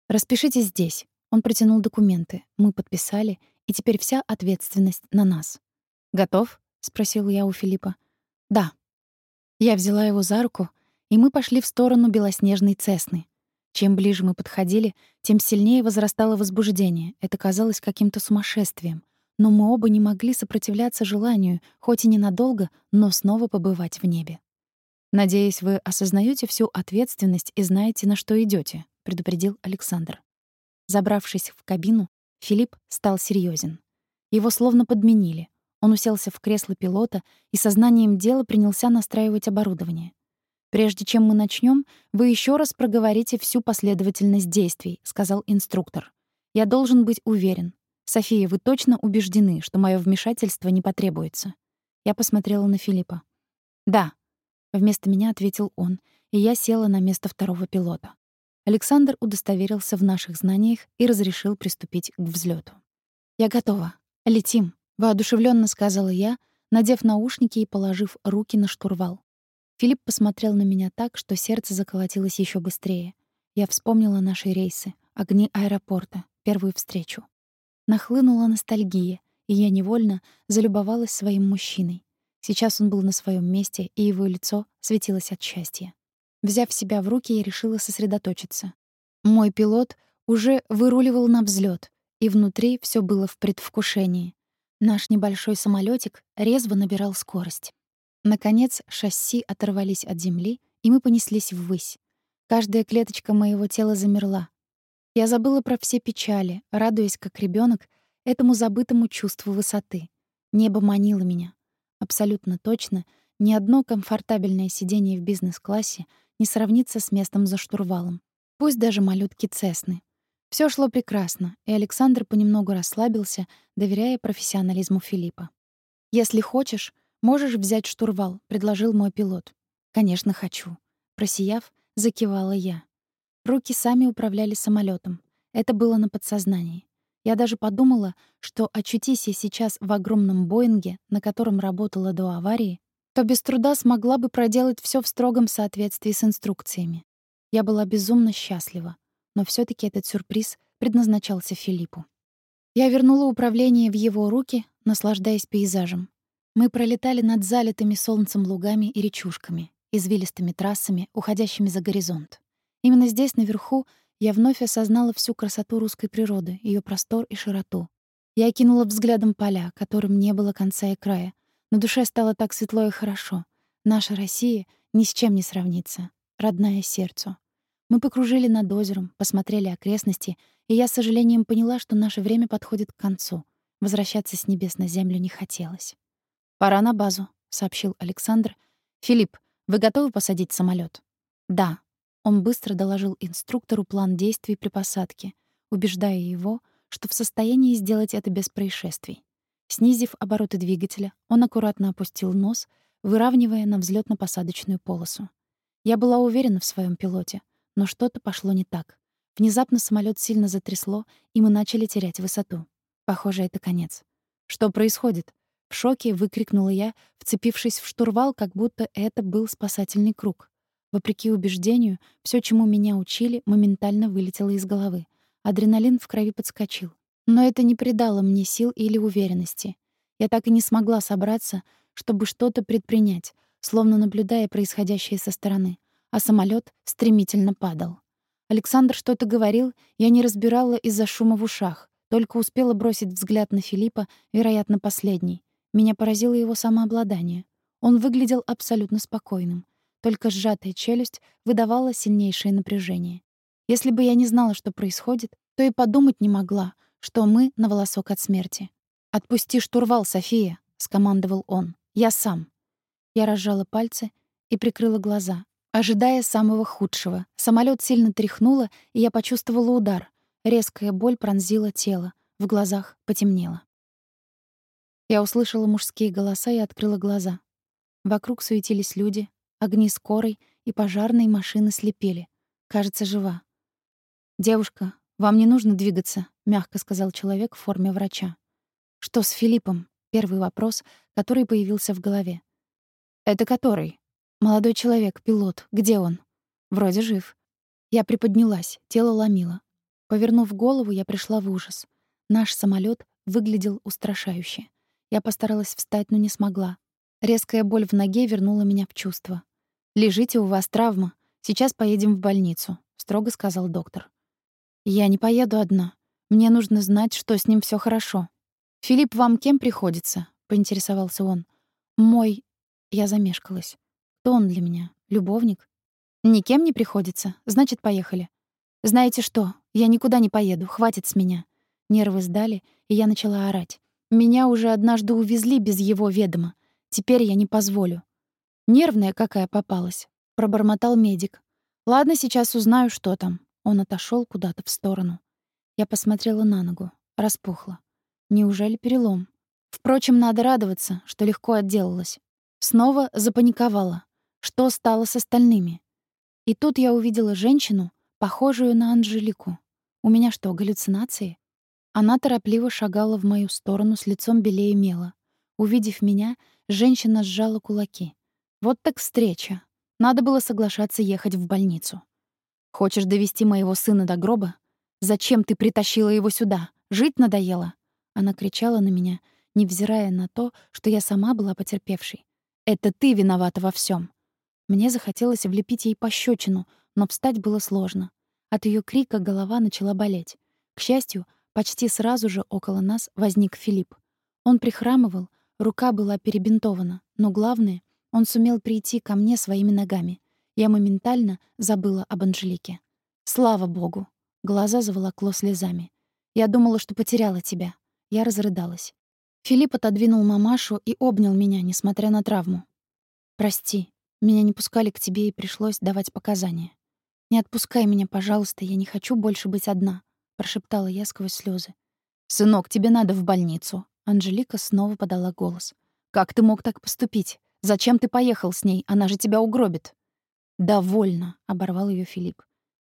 Распишитесь здесь. Он протянул документы. Мы подписали, и теперь вся ответственность на нас. «Готов?» — спросил я у Филиппа. «Да». Я взяла его за руку, и мы пошли в сторону белоснежной Цесны. Чем ближе мы подходили, тем сильнее возрастало возбуждение. Это казалось каким-то сумасшествием. Но мы оба не могли сопротивляться желанию, хоть и ненадолго, но снова побывать в небе. «Надеюсь, вы осознаете всю ответственность и знаете, на что идете, предупредил Александр. Забравшись в кабину, Филипп стал серьезен. Его словно подменили. Он уселся в кресло пилота и сознанием дела принялся настраивать оборудование. «Прежде чем мы начнем, вы еще раз проговорите всю последовательность действий», — сказал инструктор. «Я должен быть уверен. София, вы точно убеждены, что мое вмешательство не потребуется?» Я посмотрела на Филиппа. «Да», — вместо меня ответил он, и я села на место второго пилота. Александр удостоверился в наших знаниях и разрешил приступить к взлету. «Я готова. Летим», — воодушевленно сказала я, надев наушники и положив руки на штурвал. Филипп посмотрел на меня так, что сердце заколотилось еще быстрее. Я вспомнила наши рейсы, огни аэропорта, первую встречу. Нахлынула ностальгия, и я невольно залюбовалась своим мужчиной. Сейчас он был на своем месте, и его лицо светилось от счастья. Взяв себя в руки, я решила сосредоточиться. Мой пилот уже выруливал на взлет, и внутри все было в предвкушении. Наш небольшой самолетик резво набирал скорость. Наконец, шасси оторвались от земли, и мы понеслись ввысь. Каждая клеточка моего тела замерла. Я забыла про все печали, радуясь как ребенок этому забытому чувству высоты. Небо манило меня. Абсолютно точно, ни одно комфортабельное сидение в бизнес-классе не сравнится с местом за штурвалом. Пусть даже малютки Цесны. Все шло прекрасно, и Александр понемногу расслабился, доверяя профессионализму Филиппа. «Если хочешь, можешь взять штурвал», — предложил мой пилот. «Конечно, хочу». Просияв, закивала я. Руки сами управляли самолетом. Это было на подсознании. Я даже подумала, что очутись я сейчас в огромном Боинге, на котором работала до аварии, то без труда смогла бы проделать все в строгом соответствии с инструкциями. Я была безумно счастлива, но все таки этот сюрприз предназначался Филиппу. Я вернула управление в его руки, наслаждаясь пейзажем. Мы пролетали над залитыми солнцем лугами и речушками, извилистыми трассами, уходящими за горизонт. Именно здесь, наверху, я вновь осознала всю красоту русской природы, ее простор и широту. Я окинула взглядом поля, которым не было конца и края, на душе стало так светло и хорошо. Наша Россия ни с чем не сравнится. Родная сердцу. Мы покружили над озером, посмотрели окрестности, и я с сожалением поняла, что наше время подходит к концу. Возвращаться с небес на землю не хотелось. «Пора на базу», — сообщил Александр. «Филипп, вы готовы посадить самолет? «Да». Он быстро доложил инструктору план действий при посадке, убеждая его, что в состоянии сделать это без происшествий. Снизив обороты двигателя, он аккуратно опустил нос, выравнивая на взлетно посадочную полосу. Я была уверена в своем пилоте, но что-то пошло не так. Внезапно самолет сильно затрясло, и мы начали терять высоту. Похоже, это конец. Что происходит? В шоке выкрикнула я, вцепившись в штурвал, как будто это был спасательный круг. Вопреки убеждению, все, чему меня учили, моментально вылетело из головы. Адреналин в крови подскочил. Но это не придало мне сил или уверенности. Я так и не смогла собраться, чтобы что-то предпринять, словно наблюдая происходящее со стороны, а самолет стремительно падал. Александр что-то говорил, я не разбирала из-за шума в ушах, только успела бросить взгляд на Филиппа, вероятно, последний. Меня поразило его самообладание. Он выглядел абсолютно спокойным. Только сжатая челюсть выдавала сильнейшее напряжение. Если бы я не знала, что происходит, то и подумать не могла, что мы на волосок от смерти. «Отпусти штурвал, София», — скомандовал он. «Я сам». Я разжала пальцы и прикрыла глаза, ожидая самого худшего. Самолет сильно тряхнуло, и я почувствовала удар. Резкая боль пронзила тело, в глазах потемнело. Я услышала мужские голоса и открыла глаза. Вокруг суетились люди, огни скорой и пожарные машины слепили. Кажется, жива. «Девушка, вам не нужно двигаться», — мягко сказал человек в форме врача. «Что с Филиппом?» — первый вопрос, который появился в голове. «Это который?» «Молодой человек, пилот. Где он?» «Вроде жив». Я приподнялась, тело ломило. Повернув голову, я пришла в ужас. Наш самолет выглядел устрашающе. Я постаралась встать, но не смогла. Резкая боль в ноге вернула меня в чувство. «Лежите, у вас травма. Сейчас поедем в больницу», — строго сказал доктор. «Я не поеду одна. Мне нужно знать, что с ним все хорошо». «Филипп вам кем приходится?» — поинтересовался он. «Мой...» Я замешкалась. «Кто он для меня? Любовник?» «Никем не приходится. Значит, поехали». «Знаете что? Я никуда не поеду. Хватит с меня». Нервы сдали, и я начала орать. Меня уже однажды увезли без его ведома. Теперь я не позволю. Нервная какая попалась, пробормотал медик. Ладно, сейчас узнаю, что там. Он отошел куда-то в сторону. Я посмотрела на ногу, распухла. Неужели перелом? Впрочем, надо радоваться, что легко отделалась. Снова запаниковала. Что стало с остальными? И тут я увидела женщину, похожую на Анжелику. У меня что, галлюцинации? Она торопливо шагала в мою сторону с лицом белее мела. Увидев меня, женщина сжала кулаки. Вот так встреча. Надо было соглашаться ехать в больницу. Хочешь довести моего сына до гроба? Зачем ты притащила его сюда? Жить надоело. Она кричала на меня, невзирая на то, что я сама была потерпевшей. Это ты виновата во всем. Мне захотелось влепить ей пощечину, но встать было сложно. От ее крика голова начала болеть. К счастью, Почти сразу же около нас возник Филипп. Он прихрамывал, рука была перебинтована, но главное, он сумел прийти ко мне своими ногами. Я моментально забыла об Анжелике. Слава богу! Глаза заволокло слезами. Я думала, что потеряла тебя. Я разрыдалась. Филипп отодвинул мамашу и обнял меня, несмотря на травму. «Прости, меня не пускали к тебе и пришлось давать показания. Не отпускай меня, пожалуйста, я не хочу больше быть одна прошептала я сквозь слезы. Сынок, тебе надо в больницу. Анжелика снова подала голос. Как ты мог так поступить? Зачем ты поехал с ней? Она же тебя угробит. Довольно, оборвал ее Филипп.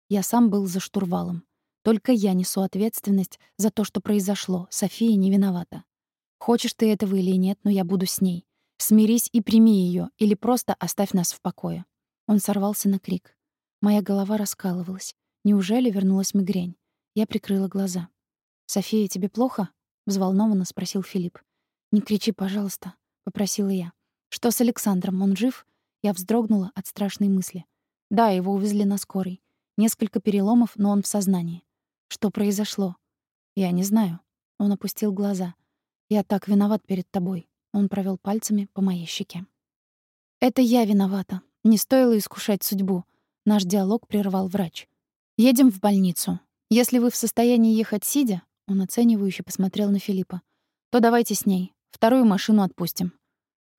Я сам был за штурвалом. Только я несу ответственность за то, что произошло. София не виновата. Хочешь ты этого или нет, но я буду с ней. Смирись и прими ее, или просто оставь нас в покое. Он сорвался на крик. Моя голова раскалывалась. Неужели вернулась мигрень? Я прикрыла глаза. «София, тебе плохо?» — взволнованно спросил Филипп. «Не кричи, пожалуйста», — попросила я. «Что с Александром? Он жив?» Я вздрогнула от страшной мысли. «Да, его увезли на скорой. Несколько переломов, но он в сознании. Что произошло?» «Я не знаю». Он опустил глаза. «Я так виноват перед тобой». Он провел пальцами по моей щеке. «Это я виновата. Не стоило искушать судьбу». Наш диалог прервал врач. «Едем в больницу. Если вы в состоянии ехать сидя, он оценивающе посмотрел на Филиппа, то давайте с ней. Вторую машину отпустим.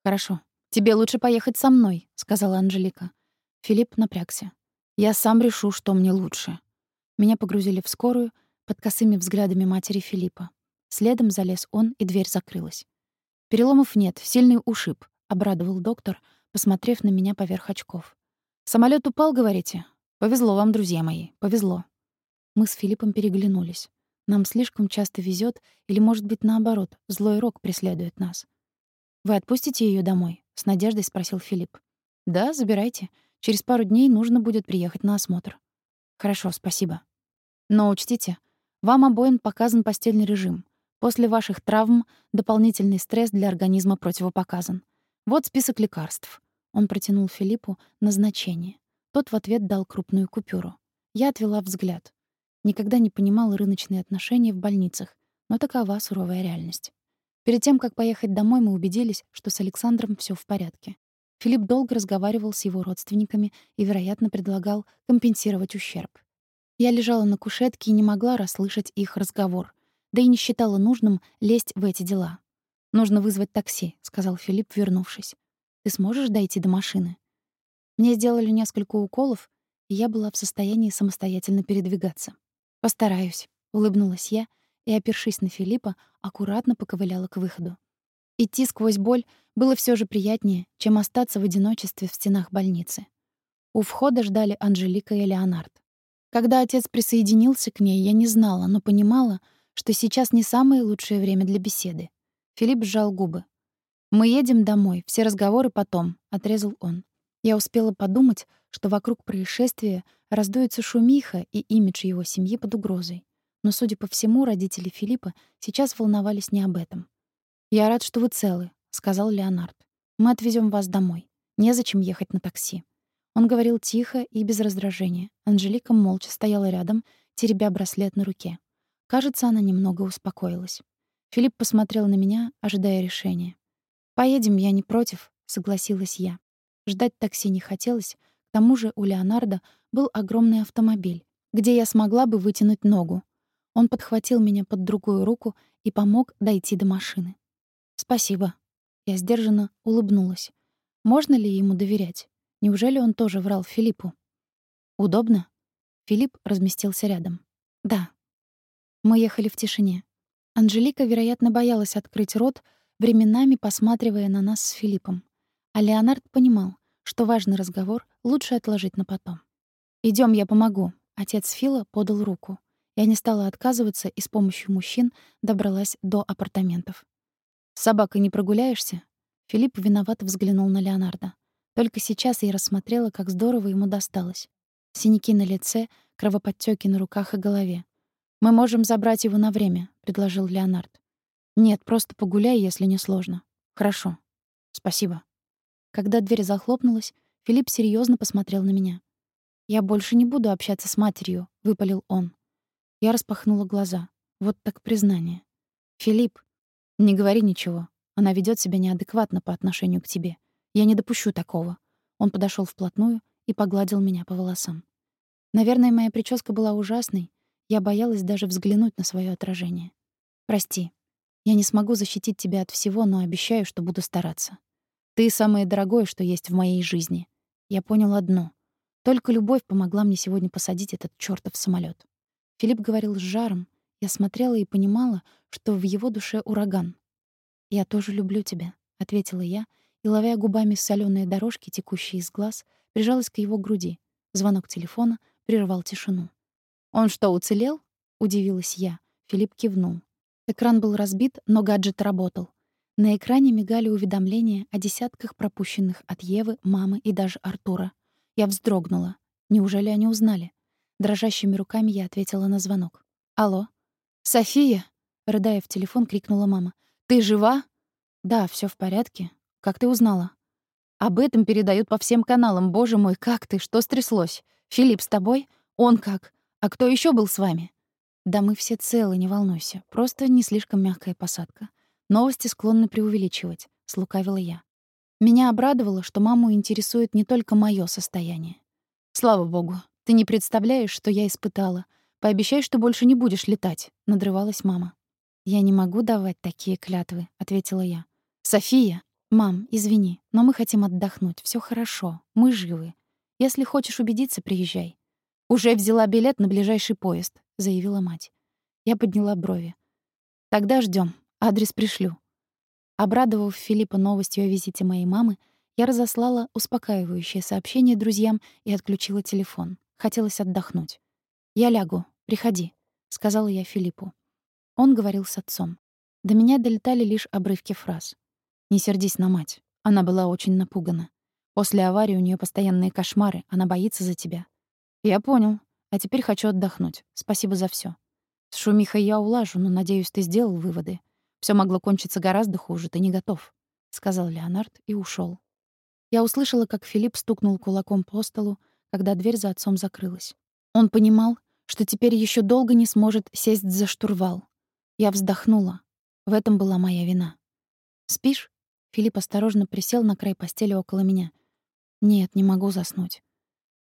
Хорошо. Тебе лучше поехать со мной, сказала Анжелика. Филипп напрягся. Я сам решу, что мне лучше. Меня погрузили в скорую под косыми взглядами матери Филиппа. Следом залез он, и дверь закрылась. Переломов нет, сильный ушиб, обрадовал доктор, посмотрев на меня поверх очков. Самолет упал, говорите? Повезло вам, друзья мои, повезло. Мы с Филиппом переглянулись. Нам слишком часто везет, или, может быть, наоборот, злой рок преследует нас. Вы отпустите ее домой? с надеждой спросил Филипп. Да, забирайте. Через пару дней нужно будет приехать на осмотр. Хорошо, спасибо. Но учтите, вам обоим показан постельный режим. После ваших травм дополнительный стресс для организма противопоказан. Вот список лекарств. Он протянул Филиппу назначение. Тот в ответ дал крупную купюру. Я отвела взгляд. Никогда не понимала рыночные отношения в больницах, но такова суровая реальность. Перед тем, как поехать домой, мы убедились, что с Александром все в порядке. Филипп долго разговаривал с его родственниками и, вероятно, предлагал компенсировать ущерб. Я лежала на кушетке и не могла расслышать их разговор, да и не считала нужным лезть в эти дела. «Нужно вызвать такси», — сказал Филипп, вернувшись. «Ты сможешь дойти до машины?» Мне сделали несколько уколов, и я была в состоянии самостоятельно передвигаться. «Постараюсь», — улыбнулась я и, опершись на Филиппа, аккуратно поковыляла к выходу. Идти сквозь боль было все же приятнее, чем остаться в одиночестве в стенах больницы. У входа ждали Анжелика и Леонард. Когда отец присоединился к ней, я не знала, но понимала, что сейчас не самое лучшее время для беседы. Филипп сжал губы. «Мы едем домой, все разговоры потом», — отрезал он. Я успела подумать, что вокруг происшествия раздуется шумиха, и имидж его семьи под угрозой. Но, судя по всему, родители Филиппа сейчас волновались не об этом. «Я рад, что вы целы», — сказал Леонард. «Мы отвезем вас домой. Незачем ехать на такси». Он говорил тихо и без раздражения. Анжелика молча стояла рядом, теребя браслет на руке. Кажется, она немного успокоилась. Филипп посмотрел на меня, ожидая решения. «Поедем, я не против», — согласилась я. Ждать такси не хотелось, к тому же у Леонардо был огромный автомобиль, где я смогла бы вытянуть ногу. Он подхватил меня под другую руку и помог дойти до машины. «Спасибо». Я сдержанно улыбнулась. Можно ли ему доверять? Неужели он тоже врал Филиппу? «Удобно?» Филипп разместился рядом. «Да», мы ехали в тишине. Анжелика, вероятно, боялась открыть рот, временами посматривая на нас с Филиппом. А Леонард понимал, что важный разговор лучше отложить на потом. Идем, я помогу». Отец Фила подал руку. Я не стала отказываться и с помощью мужчин добралась до апартаментов. «С собакой не прогуляешься?» Филипп виновато взглянул на Леонарда. Только сейчас я рассмотрела, как здорово ему досталось. Синяки на лице, кровоподтёки на руках и голове. «Мы можем забрать его на время», — предложил Леонард. «Нет, просто погуляй, если не сложно». «Хорошо. Спасибо». Когда дверь захлопнулась, Филипп серьезно посмотрел на меня. «Я больше не буду общаться с матерью», — выпалил он. Я распахнула глаза. Вот так признание. «Филипп, не говори ничего. Она ведет себя неадекватно по отношению к тебе. Я не допущу такого». Он подошел вплотную и погладил меня по волосам. Наверное, моя прическа была ужасной, я боялась даже взглянуть на свое отражение. «Прости. Я не смогу защитить тебя от всего, но обещаю, что буду стараться. Ты самое дорогое, что есть в моей жизни. Я понял одно. Только любовь помогла мне сегодня посадить этот чёртов самолет. Филипп говорил с жаром. Я смотрела и понимала, что в его душе ураган. «Я тоже люблю тебя», — ответила я, и, ловя губами соленые дорожки, текущие из глаз, прижалась к его груди. Звонок телефона прервал тишину. «Он что, уцелел?» — удивилась я. Филипп кивнул. Экран был разбит, но гаджет работал. На экране мигали уведомления о десятках пропущенных от Евы, мамы и даже Артура. Я вздрогнула. Неужели они узнали? Дрожащими руками я ответила на звонок. «Алло?» «София!» — рыдая в телефон, крикнула мама. «Ты жива?» «Да, все в порядке. Как ты узнала?» «Об этом передают по всем каналам. Боже мой, как ты? Что стряслось? Филипп с тобой? Он как? А кто еще был с вами? Да мы все целы, не волнуйся. Просто не слишком мягкая посадка. Новости склонны преувеличивать, слукавила я. Меня обрадовало, что маму интересует не только мое состояние. Слава богу, ты не представляешь, что я испытала. Пообещай, что больше не будешь летать, надрывалась мама. Я не могу давать такие клятвы, ответила я. София, мам, извини, но мы хотим отдохнуть. Все хорошо, мы живы. Если хочешь убедиться, приезжай. Уже взяла билет на ближайший поезд, заявила мать. Я подняла брови. Тогда ждем. Адрес пришлю. Обрадовав Филиппа новостью о визите моей мамы, я разослала успокаивающее сообщение друзьям и отключила телефон. Хотелось отдохнуть. «Я лягу. Приходи», — сказала я Филиппу. Он говорил с отцом. До меня долетали лишь обрывки фраз. «Не сердись на мать. Она была очень напугана. После аварии у нее постоянные кошмары, она боится за тебя». «Я понял. А теперь хочу отдохнуть. Спасибо за все. С шумихой я улажу, но, надеюсь, ты сделал выводы. Все могло кончиться гораздо хуже, ты не готов», — сказал Леонард и ушел. Я услышала, как Филипп стукнул кулаком по столу, когда дверь за отцом закрылась. Он понимал, что теперь еще долго не сможет сесть за штурвал. Я вздохнула. В этом была моя вина. «Спишь?» Филипп осторожно присел на край постели около меня. «Нет, не могу заснуть».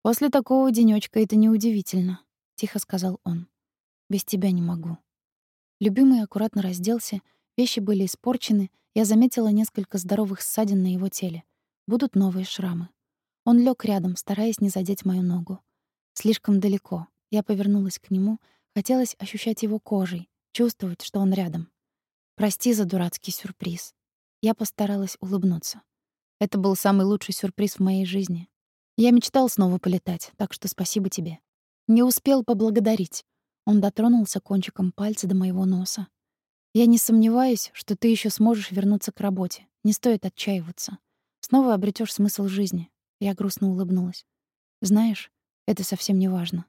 «После такого денёчка это неудивительно», — тихо сказал он. «Без тебя не могу». Любимый аккуратно разделся, вещи были испорчены, я заметила несколько здоровых ссадин на его теле. Будут новые шрамы. Он лёг рядом, стараясь не задеть мою ногу. Слишком далеко, я повернулась к нему, хотелось ощущать его кожей, чувствовать, что он рядом. Прости за дурацкий сюрприз. Я постаралась улыбнуться. Это был самый лучший сюрприз в моей жизни. Я мечтал снова полетать, так что спасибо тебе. Не успел поблагодарить. Он дотронулся кончиком пальца до моего носа. Я не сомневаюсь, что ты еще сможешь вернуться к работе. Не стоит отчаиваться. Снова обретешь смысл жизни. Я грустно улыбнулась. Знаешь, это совсем не важно.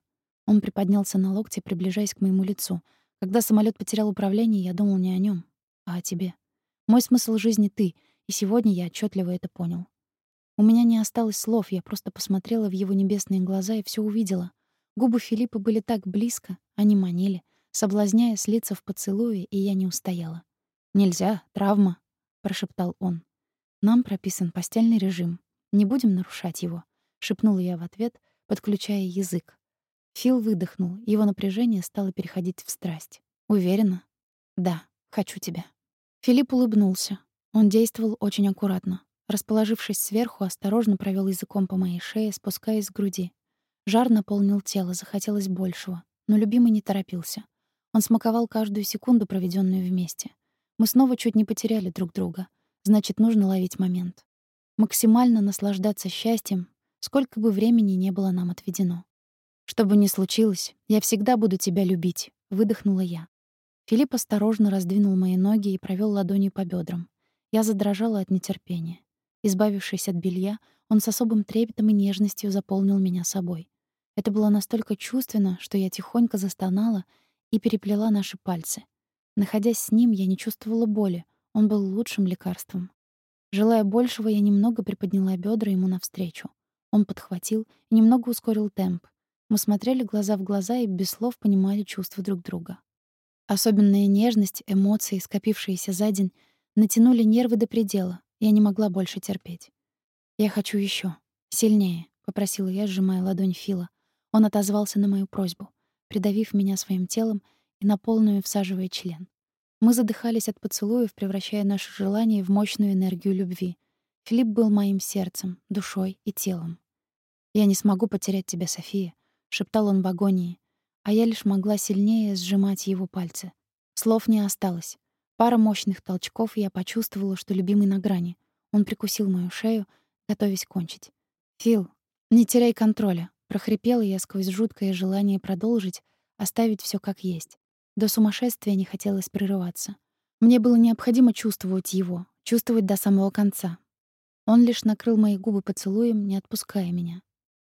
Он приподнялся на локте, приближаясь к моему лицу. Когда самолет потерял управление, я думал не о нем, а о тебе. Мой смысл жизни — ты, и сегодня я отчетливо это понял. У меня не осталось слов, я просто посмотрела в его небесные глаза и все увидела. Губы Филиппа были так близко, они манили, соблазняя слиться в поцелуе, и я не устояла. «Нельзя, травма», — прошептал он. «Нам прописан постельный режим. Не будем нарушать его», — шепнула я в ответ, подключая язык. Фил выдохнул, его напряжение стало переходить в страсть. «Уверена?» «Да, хочу тебя». Филипп улыбнулся. Он действовал очень аккуратно. Расположившись сверху, осторожно провел языком по моей шее, спускаясь с груди. Жар наполнил тело, захотелось большего. Но любимый не торопился. Он смаковал каждую секунду, проведенную вместе. Мы снова чуть не потеряли друг друга. Значит, нужно ловить момент. Максимально наслаждаться счастьем, сколько бы времени не было нам отведено. «Что бы ни случилось, я всегда буду тебя любить», — выдохнула я. Филипп осторожно раздвинул мои ноги и провел ладонью по бедрам. Я задрожала от нетерпения. Избавившись от белья, он с особым трепетом и нежностью заполнил меня собой. Это было настолько чувственно, что я тихонько застонала и переплела наши пальцы. Находясь с ним, я не чувствовала боли, он был лучшим лекарством. Желая большего, я немного приподняла бедра ему навстречу. Он подхватил и немного ускорил темп, мы смотрели глаза в глаза и без слов понимали чувства друг друга. Особенная нежность, эмоции, скопившиеся за день, натянули нервы до предела. Я не могла больше терпеть. «Я хочу еще, Сильнее», — попросила я, сжимая ладонь Фила. Он отозвался на мою просьбу, придавив меня своим телом и на полную всаживая член. Мы задыхались от поцелуев, превращая наше желание в мощную энергию любви. Филипп был моим сердцем, душой и телом. «Я не смогу потерять тебя, София», шептал он в агонии, а я лишь могла сильнее сжимать его пальцы. Слов не осталось. Пара мощных толчков, и я почувствовала, что любимый на грани. Он прикусил мою шею, готовясь кончить. «Фил, не теряй контроля», — прохрипела я сквозь жуткое желание продолжить, оставить все как есть. До сумасшествия не хотелось прерываться. Мне было необходимо чувствовать его, чувствовать до самого конца. Он лишь накрыл мои губы поцелуем, не отпуская меня.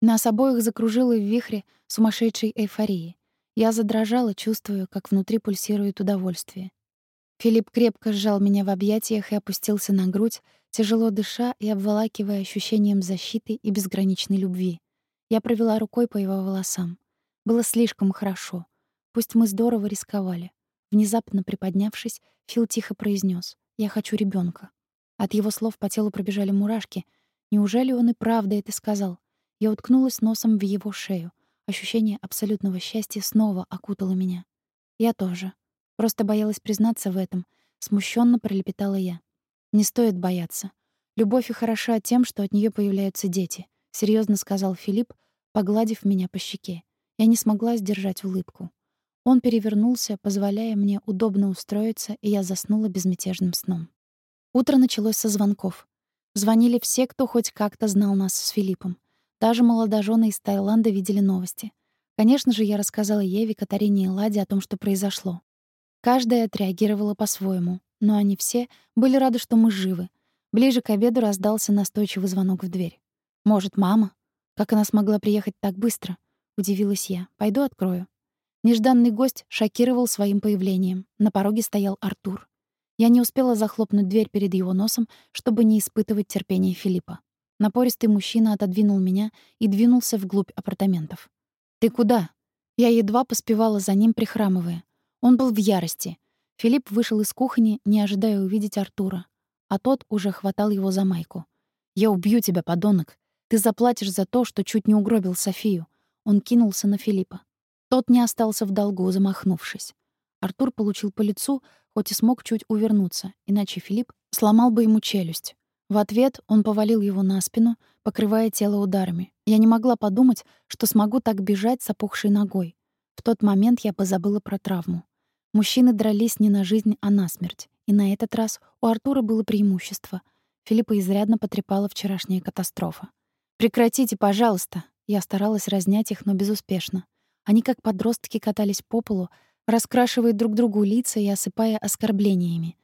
Нас обоих закружило в вихре сумасшедшей эйфории. Я задрожала, чувствуя, как внутри пульсирует удовольствие. Филипп крепко сжал меня в объятиях и опустился на грудь, тяжело дыша и обволакивая ощущением защиты и безграничной любви. Я провела рукой по его волосам. Было слишком хорошо. Пусть мы здорово рисковали. Внезапно приподнявшись, Фил тихо произнес: "Я хочу ребенка. От его слов по телу пробежали мурашки. Неужели он и правда это сказал? Я уткнулась носом в его шею. Ощущение абсолютного счастья снова окутало меня. Я тоже. Просто боялась признаться в этом. Смущенно пролепетала я. Не стоит бояться. Любовь и хороша тем, что от нее появляются дети. — серьезно сказал Филипп, погладив меня по щеке. Я не смогла сдержать улыбку. Он перевернулся, позволяя мне удобно устроиться, и я заснула безмятежным сном. Утро началось со звонков. Звонили все, кто хоть как-то знал нас с Филиппом. Даже молодожены из Таиланда видели новости. Конечно же, я рассказала Еве, Катарине и Ладе о том, что произошло. Каждая отреагировала по-своему, но они все были рады, что мы живы. Ближе к обеду раздался настойчивый звонок в дверь. «Может, мама? Как она смогла приехать так быстро?» — удивилась я. «Пойду открою». Нежданный гость шокировал своим появлением. На пороге стоял Артур. Я не успела захлопнуть дверь перед его носом, чтобы не испытывать терпения Филиппа. Напористый мужчина отодвинул меня и двинулся вглубь апартаментов. «Ты куда?» Я едва поспевала за ним, прихрамывая. Он был в ярости. Филипп вышел из кухни, не ожидая увидеть Артура. А тот уже хватал его за майку. «Я убью тебя, подонок. Ты заплатишь за то, что чуть не угробил Софию». Он кинулся на Филиппа. Тот не остался в долгу, замахнувшись. Артур получил по лицу, хоть и смог чуть увернуться, иначе Филипп сломал бы ему челюсть. В ответ он повалил его на спину, покрывая тело ударами. Я не могла подумать, что смогу так бежать с опухшей ногой. В тот момент я позабыла про травму. Мужчины дрались не на жизнь, а на смерть. И на этот раз у Артура было преимущество. Филиппа изрядно потрепала вчерашняя катастрофа. «Прекратите, пожалуйста!» Я старалась разнять их, но безуспешно. Они как подростки катались по полу, раскрашивая друг другу лица и осыпая оскорблениями.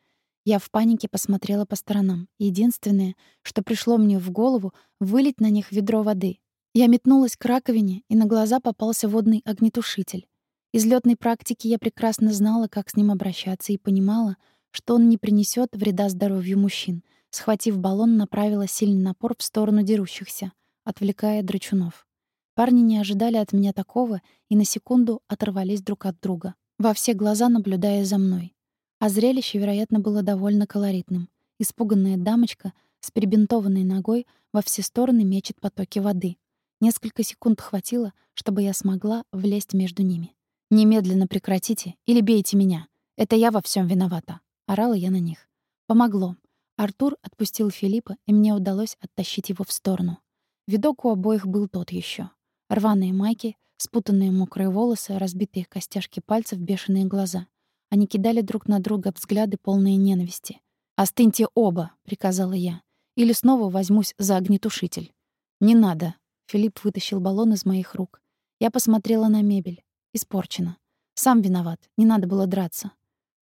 Я в панике посмотрела по сторонам. Единственное, что пришло мне в голову, вылить на них ведро воды. Я метнулась к раковине, и на глаза попался водный огнетушитель. Из лётной практики я прекрасно знала, как с ним обращаться, и понимала, что он не принесет вреда здоровью мужчин. Схватив баллон, направила сильный напор в сторону дерущихся, отвлекая драчунов. Парни не ожидали от меня такого и на секунду оторвались друг от друга, во все глаза наблюдая за мной. А зрелище, вероятно, было довольно колоритным. Испуганная дамочка с перебинтованной ногой во все стороны мечет потоки воды. Несколько секунд хватило, чтобы я смогла влезть между ними. «Немедленно прекратите или бейте меня. Это я во всем виновата», — орала я на них. Помогло. Артур отпустил Филиппа, и мне удалось оттащить его в сторону. Видок у обоих был тот еще. Рваные майки, спутанные мокрые волосы, разбитые костяшки пальцев, бешеные глаза. Они кидали друг на друга взгляды, полные ненависти. «Остыньте оба», — приказала я. «Или снова возьмусь за огнетушитель». «Не надо». Филипп вытащил баллон из моих рук. Я посмотрела на мебель. Испорчена. Сам виноват. Не надо было драться.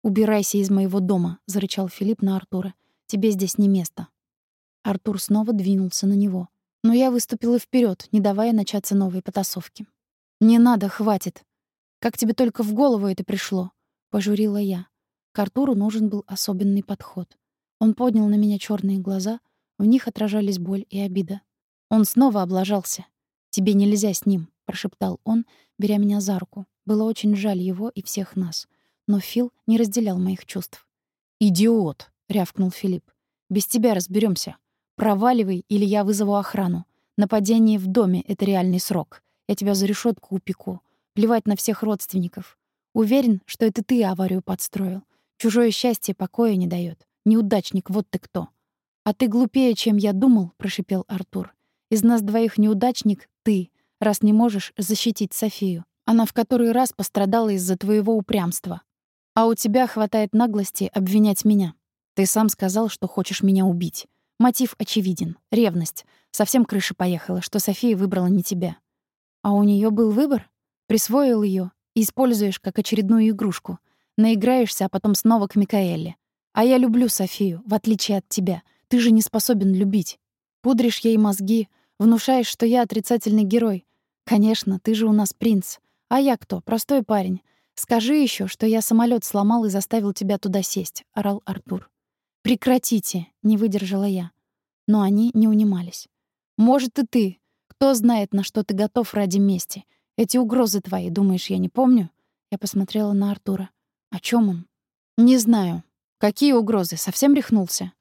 «Убирайся из моего дома», — зарычал Филипп на Артура. «Тебе здесь не место». Артур снова двинулся на него. Но я выступила вперед, не давая начаться новой потасовки. «Не надо, хватит. Как тебе только в голову это пришло?» — пожурила я. К Артуру нужен был особенный подход. Он поднял на меня черные глаза, в них отражались боль и обида. Он снова облажался. «Тебе нельзя с ним», — прошептал он, беря меня за руку. Было очень жаль его и всех нас. Но Фил не разделял моих чувств. «Идиот!» — рявкнул Филипп. «Без тебя разберемся. Проваливай, или я вызову охрану. Нападение в доме — это реальный срок. Я тебя за решетку упеку. Плевать на всех родственников. Уверен, что это ты аварию подстроил. Чужое счастье покоя не дает. Неудачник, вот ты кто. А ты глупее, чем я думал, прошипел Артур. Из нас двоих неудачник ты, раз не можешь защитить Софию. Она в который раз пострадала из-за твоего упрямства. А у тебя хватает наглости обвинять меня. Ты сам сказал, что хочешь меня убить. Мотив очевиден. Ревность. Совсем крыша поехала, что София выбрала не тебя. А у нее был выбор? Присвоил ее и используешь как очередную игрушку. Наиграешься, а потом снова к Микаэле. А я люблю Софию, в отличие от тебя. Ты же не способен любить. Пудришь ей мозги, внушаешь, что я отрицательный герой. Конечно, ты же у нас принц. А я кто? Простой парень. Скажи еще, что я самолет сломал и заставил тебя туда сесть, орал Артур. «Прекратите!» — не выдержала я. Но они не унимались. «Может, и ты. Кто знает, на что ты готов ради мести. Эти угрозы твои, думаешь, я не помню?» Я посмотрела на Артура. «О чем он?» «Не знаю. Какие угрозы? Совсем рехнулся?»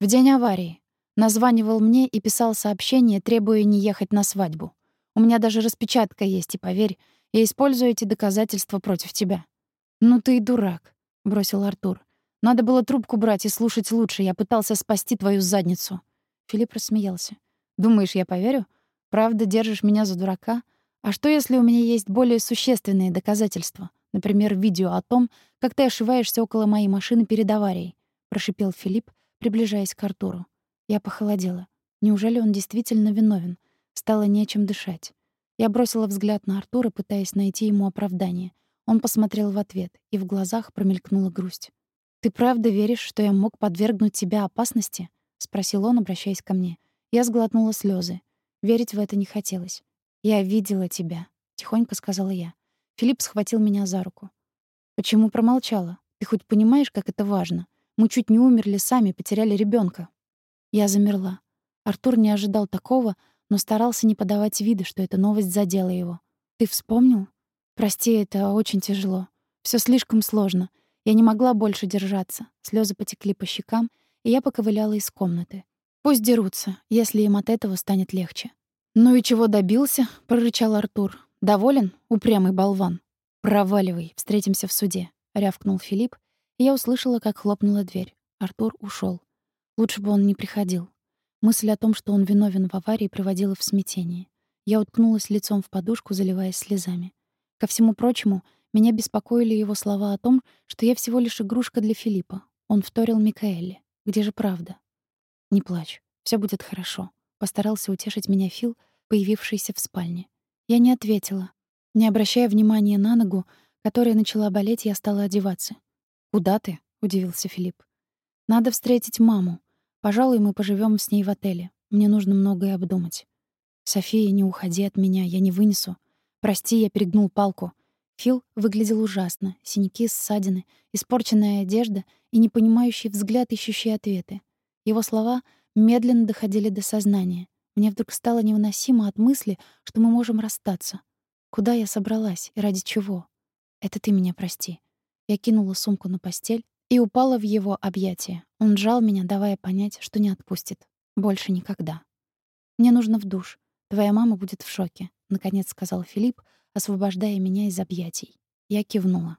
«В день аварии. Названивал мне и писал сообщение, требуя не ехать на свадьбу. У меня даже распечатка есть, и поверь, я использую эти доказательства против тебя». «Ну ты и дурак», — бросил Артур. Надо было трубку брать и слушать лучше. Я пытался спасти твою задницу». Филипп рассмеялся. «Думаешь, я поверю? Правда, держишь меня за дурака? А что, если у меня есть более существенные доказательства? Например, видео о том, как ты ошиваешься около моей машины перед аварией, прошипел Филипп, приближаясь к Артуру. Я похолодела. Неужели он действительно виновен? Стало нечем дышать. Я бросила взгляд на Артура, пытаясь найти ему оправдание. Он посмотрел в ответ, и в глазах промелькнула грусть. «Ты правда веришь, что я мог подвергнуть тебя опасности?» — спросил он, обращаясь ко мне. Я сглотнула слезы. Верить в это не хотелось. «Я видела тебя», — тихонько сказала я. Филипп схватил меня за руку. «Почему промолчала? Ты хоть понимаешь, как это важно? Мы чуть не умерли сами, потеряли ребенка. Я замерла. Артур не ожидал такого, но старался не подавать вида, что эта новость задела его. «Ты вспомнил?» «Прости, это очень тяжело. Все слишком сложно. Я не могла больше держаться. Слезы потекли по щекам, и я поковыляла из комнаты. Пусть дерутся, если им от этого станет легче. «Ну и чего добился?» — прорычал Артур. «Доволен? Упрямый болван». «Проваливай, встретимся в суде», — рявкнул Филипп, и я услышала, как хлопнула дверь. Артур ушел. Лучше бы он не приходил. Мысль о том, что он виновен в аварии, приводила в смятение. Я уткнулась лицом в подушку, заливаясь слезами. Ко всему прочему, меня беспокоили его слова о том, что я всего лишь игрушка для Филиппа. Он вторил Микаэле. Где же правда? «Не плачь. все будет хорошо», — постарался утешить меня Фил, появившийся в спальне. Я не ответила. Не обращая внимания на ногу, которая начала болеть, я стала одеваться. «Куда ты?» — удивился Филипп. «Надо встретить маму. Пожалуй, мы поживем с ней в отеле. Мне нужно многое обдумать». «София, не уходи от меня, я не вынесу. Прости, я перегнул палку». Фил выглядел ужасно. Синяки, ссадины, испорченная одежда и непонимающий взгляд, ищущий ответы. Его слова медленно доходили до сознания. Мне вдруг стало невыносимо от мысли, что мы можем расстаться. Куда я собралась и ради чего? Это ты меня прости. Я кинула сумку на постель и упала в его объятия. Он сжал меня, давая понять, что не отпустит. Больше никогда. Мне нужно в душ. Твоя мама будет в шоке, наконец сказал Филипп, освобождая меня из объятий. Я кивнула.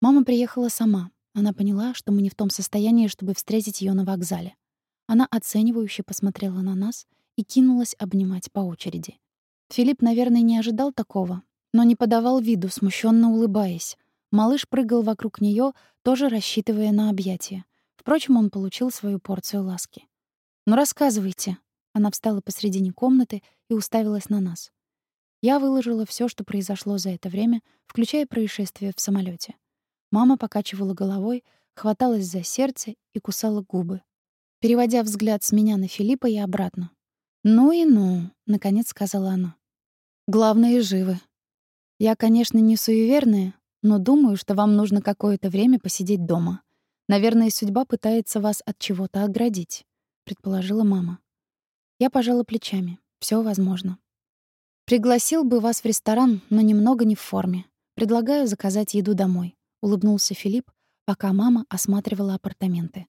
Мама приехала сама. Она поняла, что мы не в том состоянии, чтобы встретить ее на вокзале. Она оценивающе посмотрела на нас и кинулась обнимать по очереди. Филипп, наверное, не ожидал такого, но не подавал виду, смущенно улыбаясь. Малыш прыгал вокруг нее, тоже рассчитывая на объятия. Впрочем, он получил свою порцию ласки. «Ну, рассказывайте». Она встала посредине комнаты и уставилась на нас. Я выложила все, что произошло за это время, включая происшествие в самолете. Мама покачивала головой, хваталась за сердце и кусала губы, переводя взгляд с меня на Филиппа и обратно. «Ну и ну», — наконец сказала она. «Главное, живы. Я, конечно, не суеверная, но думаю, что вам нужно какое-то время посидеть дома. Наверное, судьба пытается вас от чего-то оградить, предположила мама. Я пожала плечами. Все возможно. Пригласил бы вас в ресторан, но немного не в форме. Предлагаю заказать еду домой, улыбнулся Филипп, пока мама осматривала апартаменты.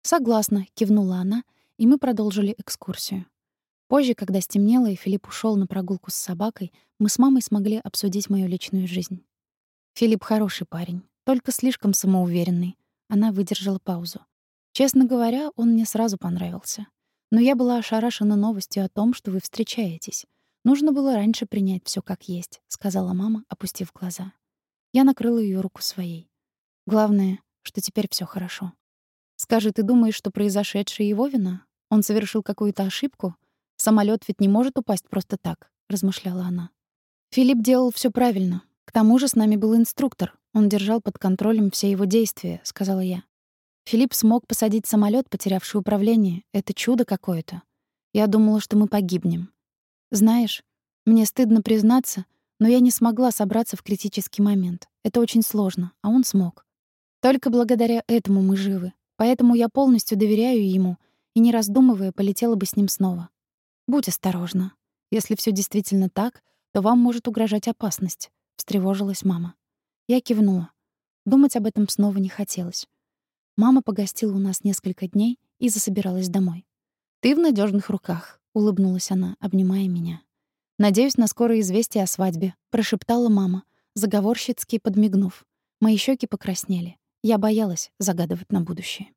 Согласна, кивнула она, и мы продолжили экскурсию. Позже, когда стемнело и Филипп ушел на прогулку с собакой, мы с мамой смогли обсудить мою личную жизнь. Филипп хороший парень, только слишком самоуверенный. Она выдержала паузу. Честно говоря, он мне сразу понравился. Но я была ошарашена новостью о том, что вы встречаетесь. Нужно было раньше принять все как есть, сказала мама, опустив глаза. Я накрыла ее руку своей. Главное, что теперь все хорошо. Скажи, ты думаешь, что произошедшее его вина? Он совершил какую-то ошибку? Самолет ведь не может упасть просто так, размышляла она. Филипп делал все правильно. К тому же с нами был инструктор. Он держал под контролем все его действия, сказала я. Филипп смог посадить самолет, потерявший управление. Это чудо какое-то. Я думала, что мы погибнем. Знаешь, мне стыдно признаться, но я не смогла собраться в критический момент. Это очень сложно, а он смог. Только благодаря этому мы живы. Поэтому я полностью доверяю ему и, не раздумывая, полетела бы с ним снова. Будь осторожна. Если все действительно так, то вам может угрожать опасность встревожилась мама. Я кивнула. Думать об этом снова не хотелось. Мама погостила у нас несколько дней и засобиралась домой. «Ты в надежных руках», — улыбнулась она, обнимая меня. «Надеюсь на скорое известие о свадьбе», — прошептала мама, заговорщицки подмигнув. Мои щеки покраснели. Я боялась загадывать на будущее.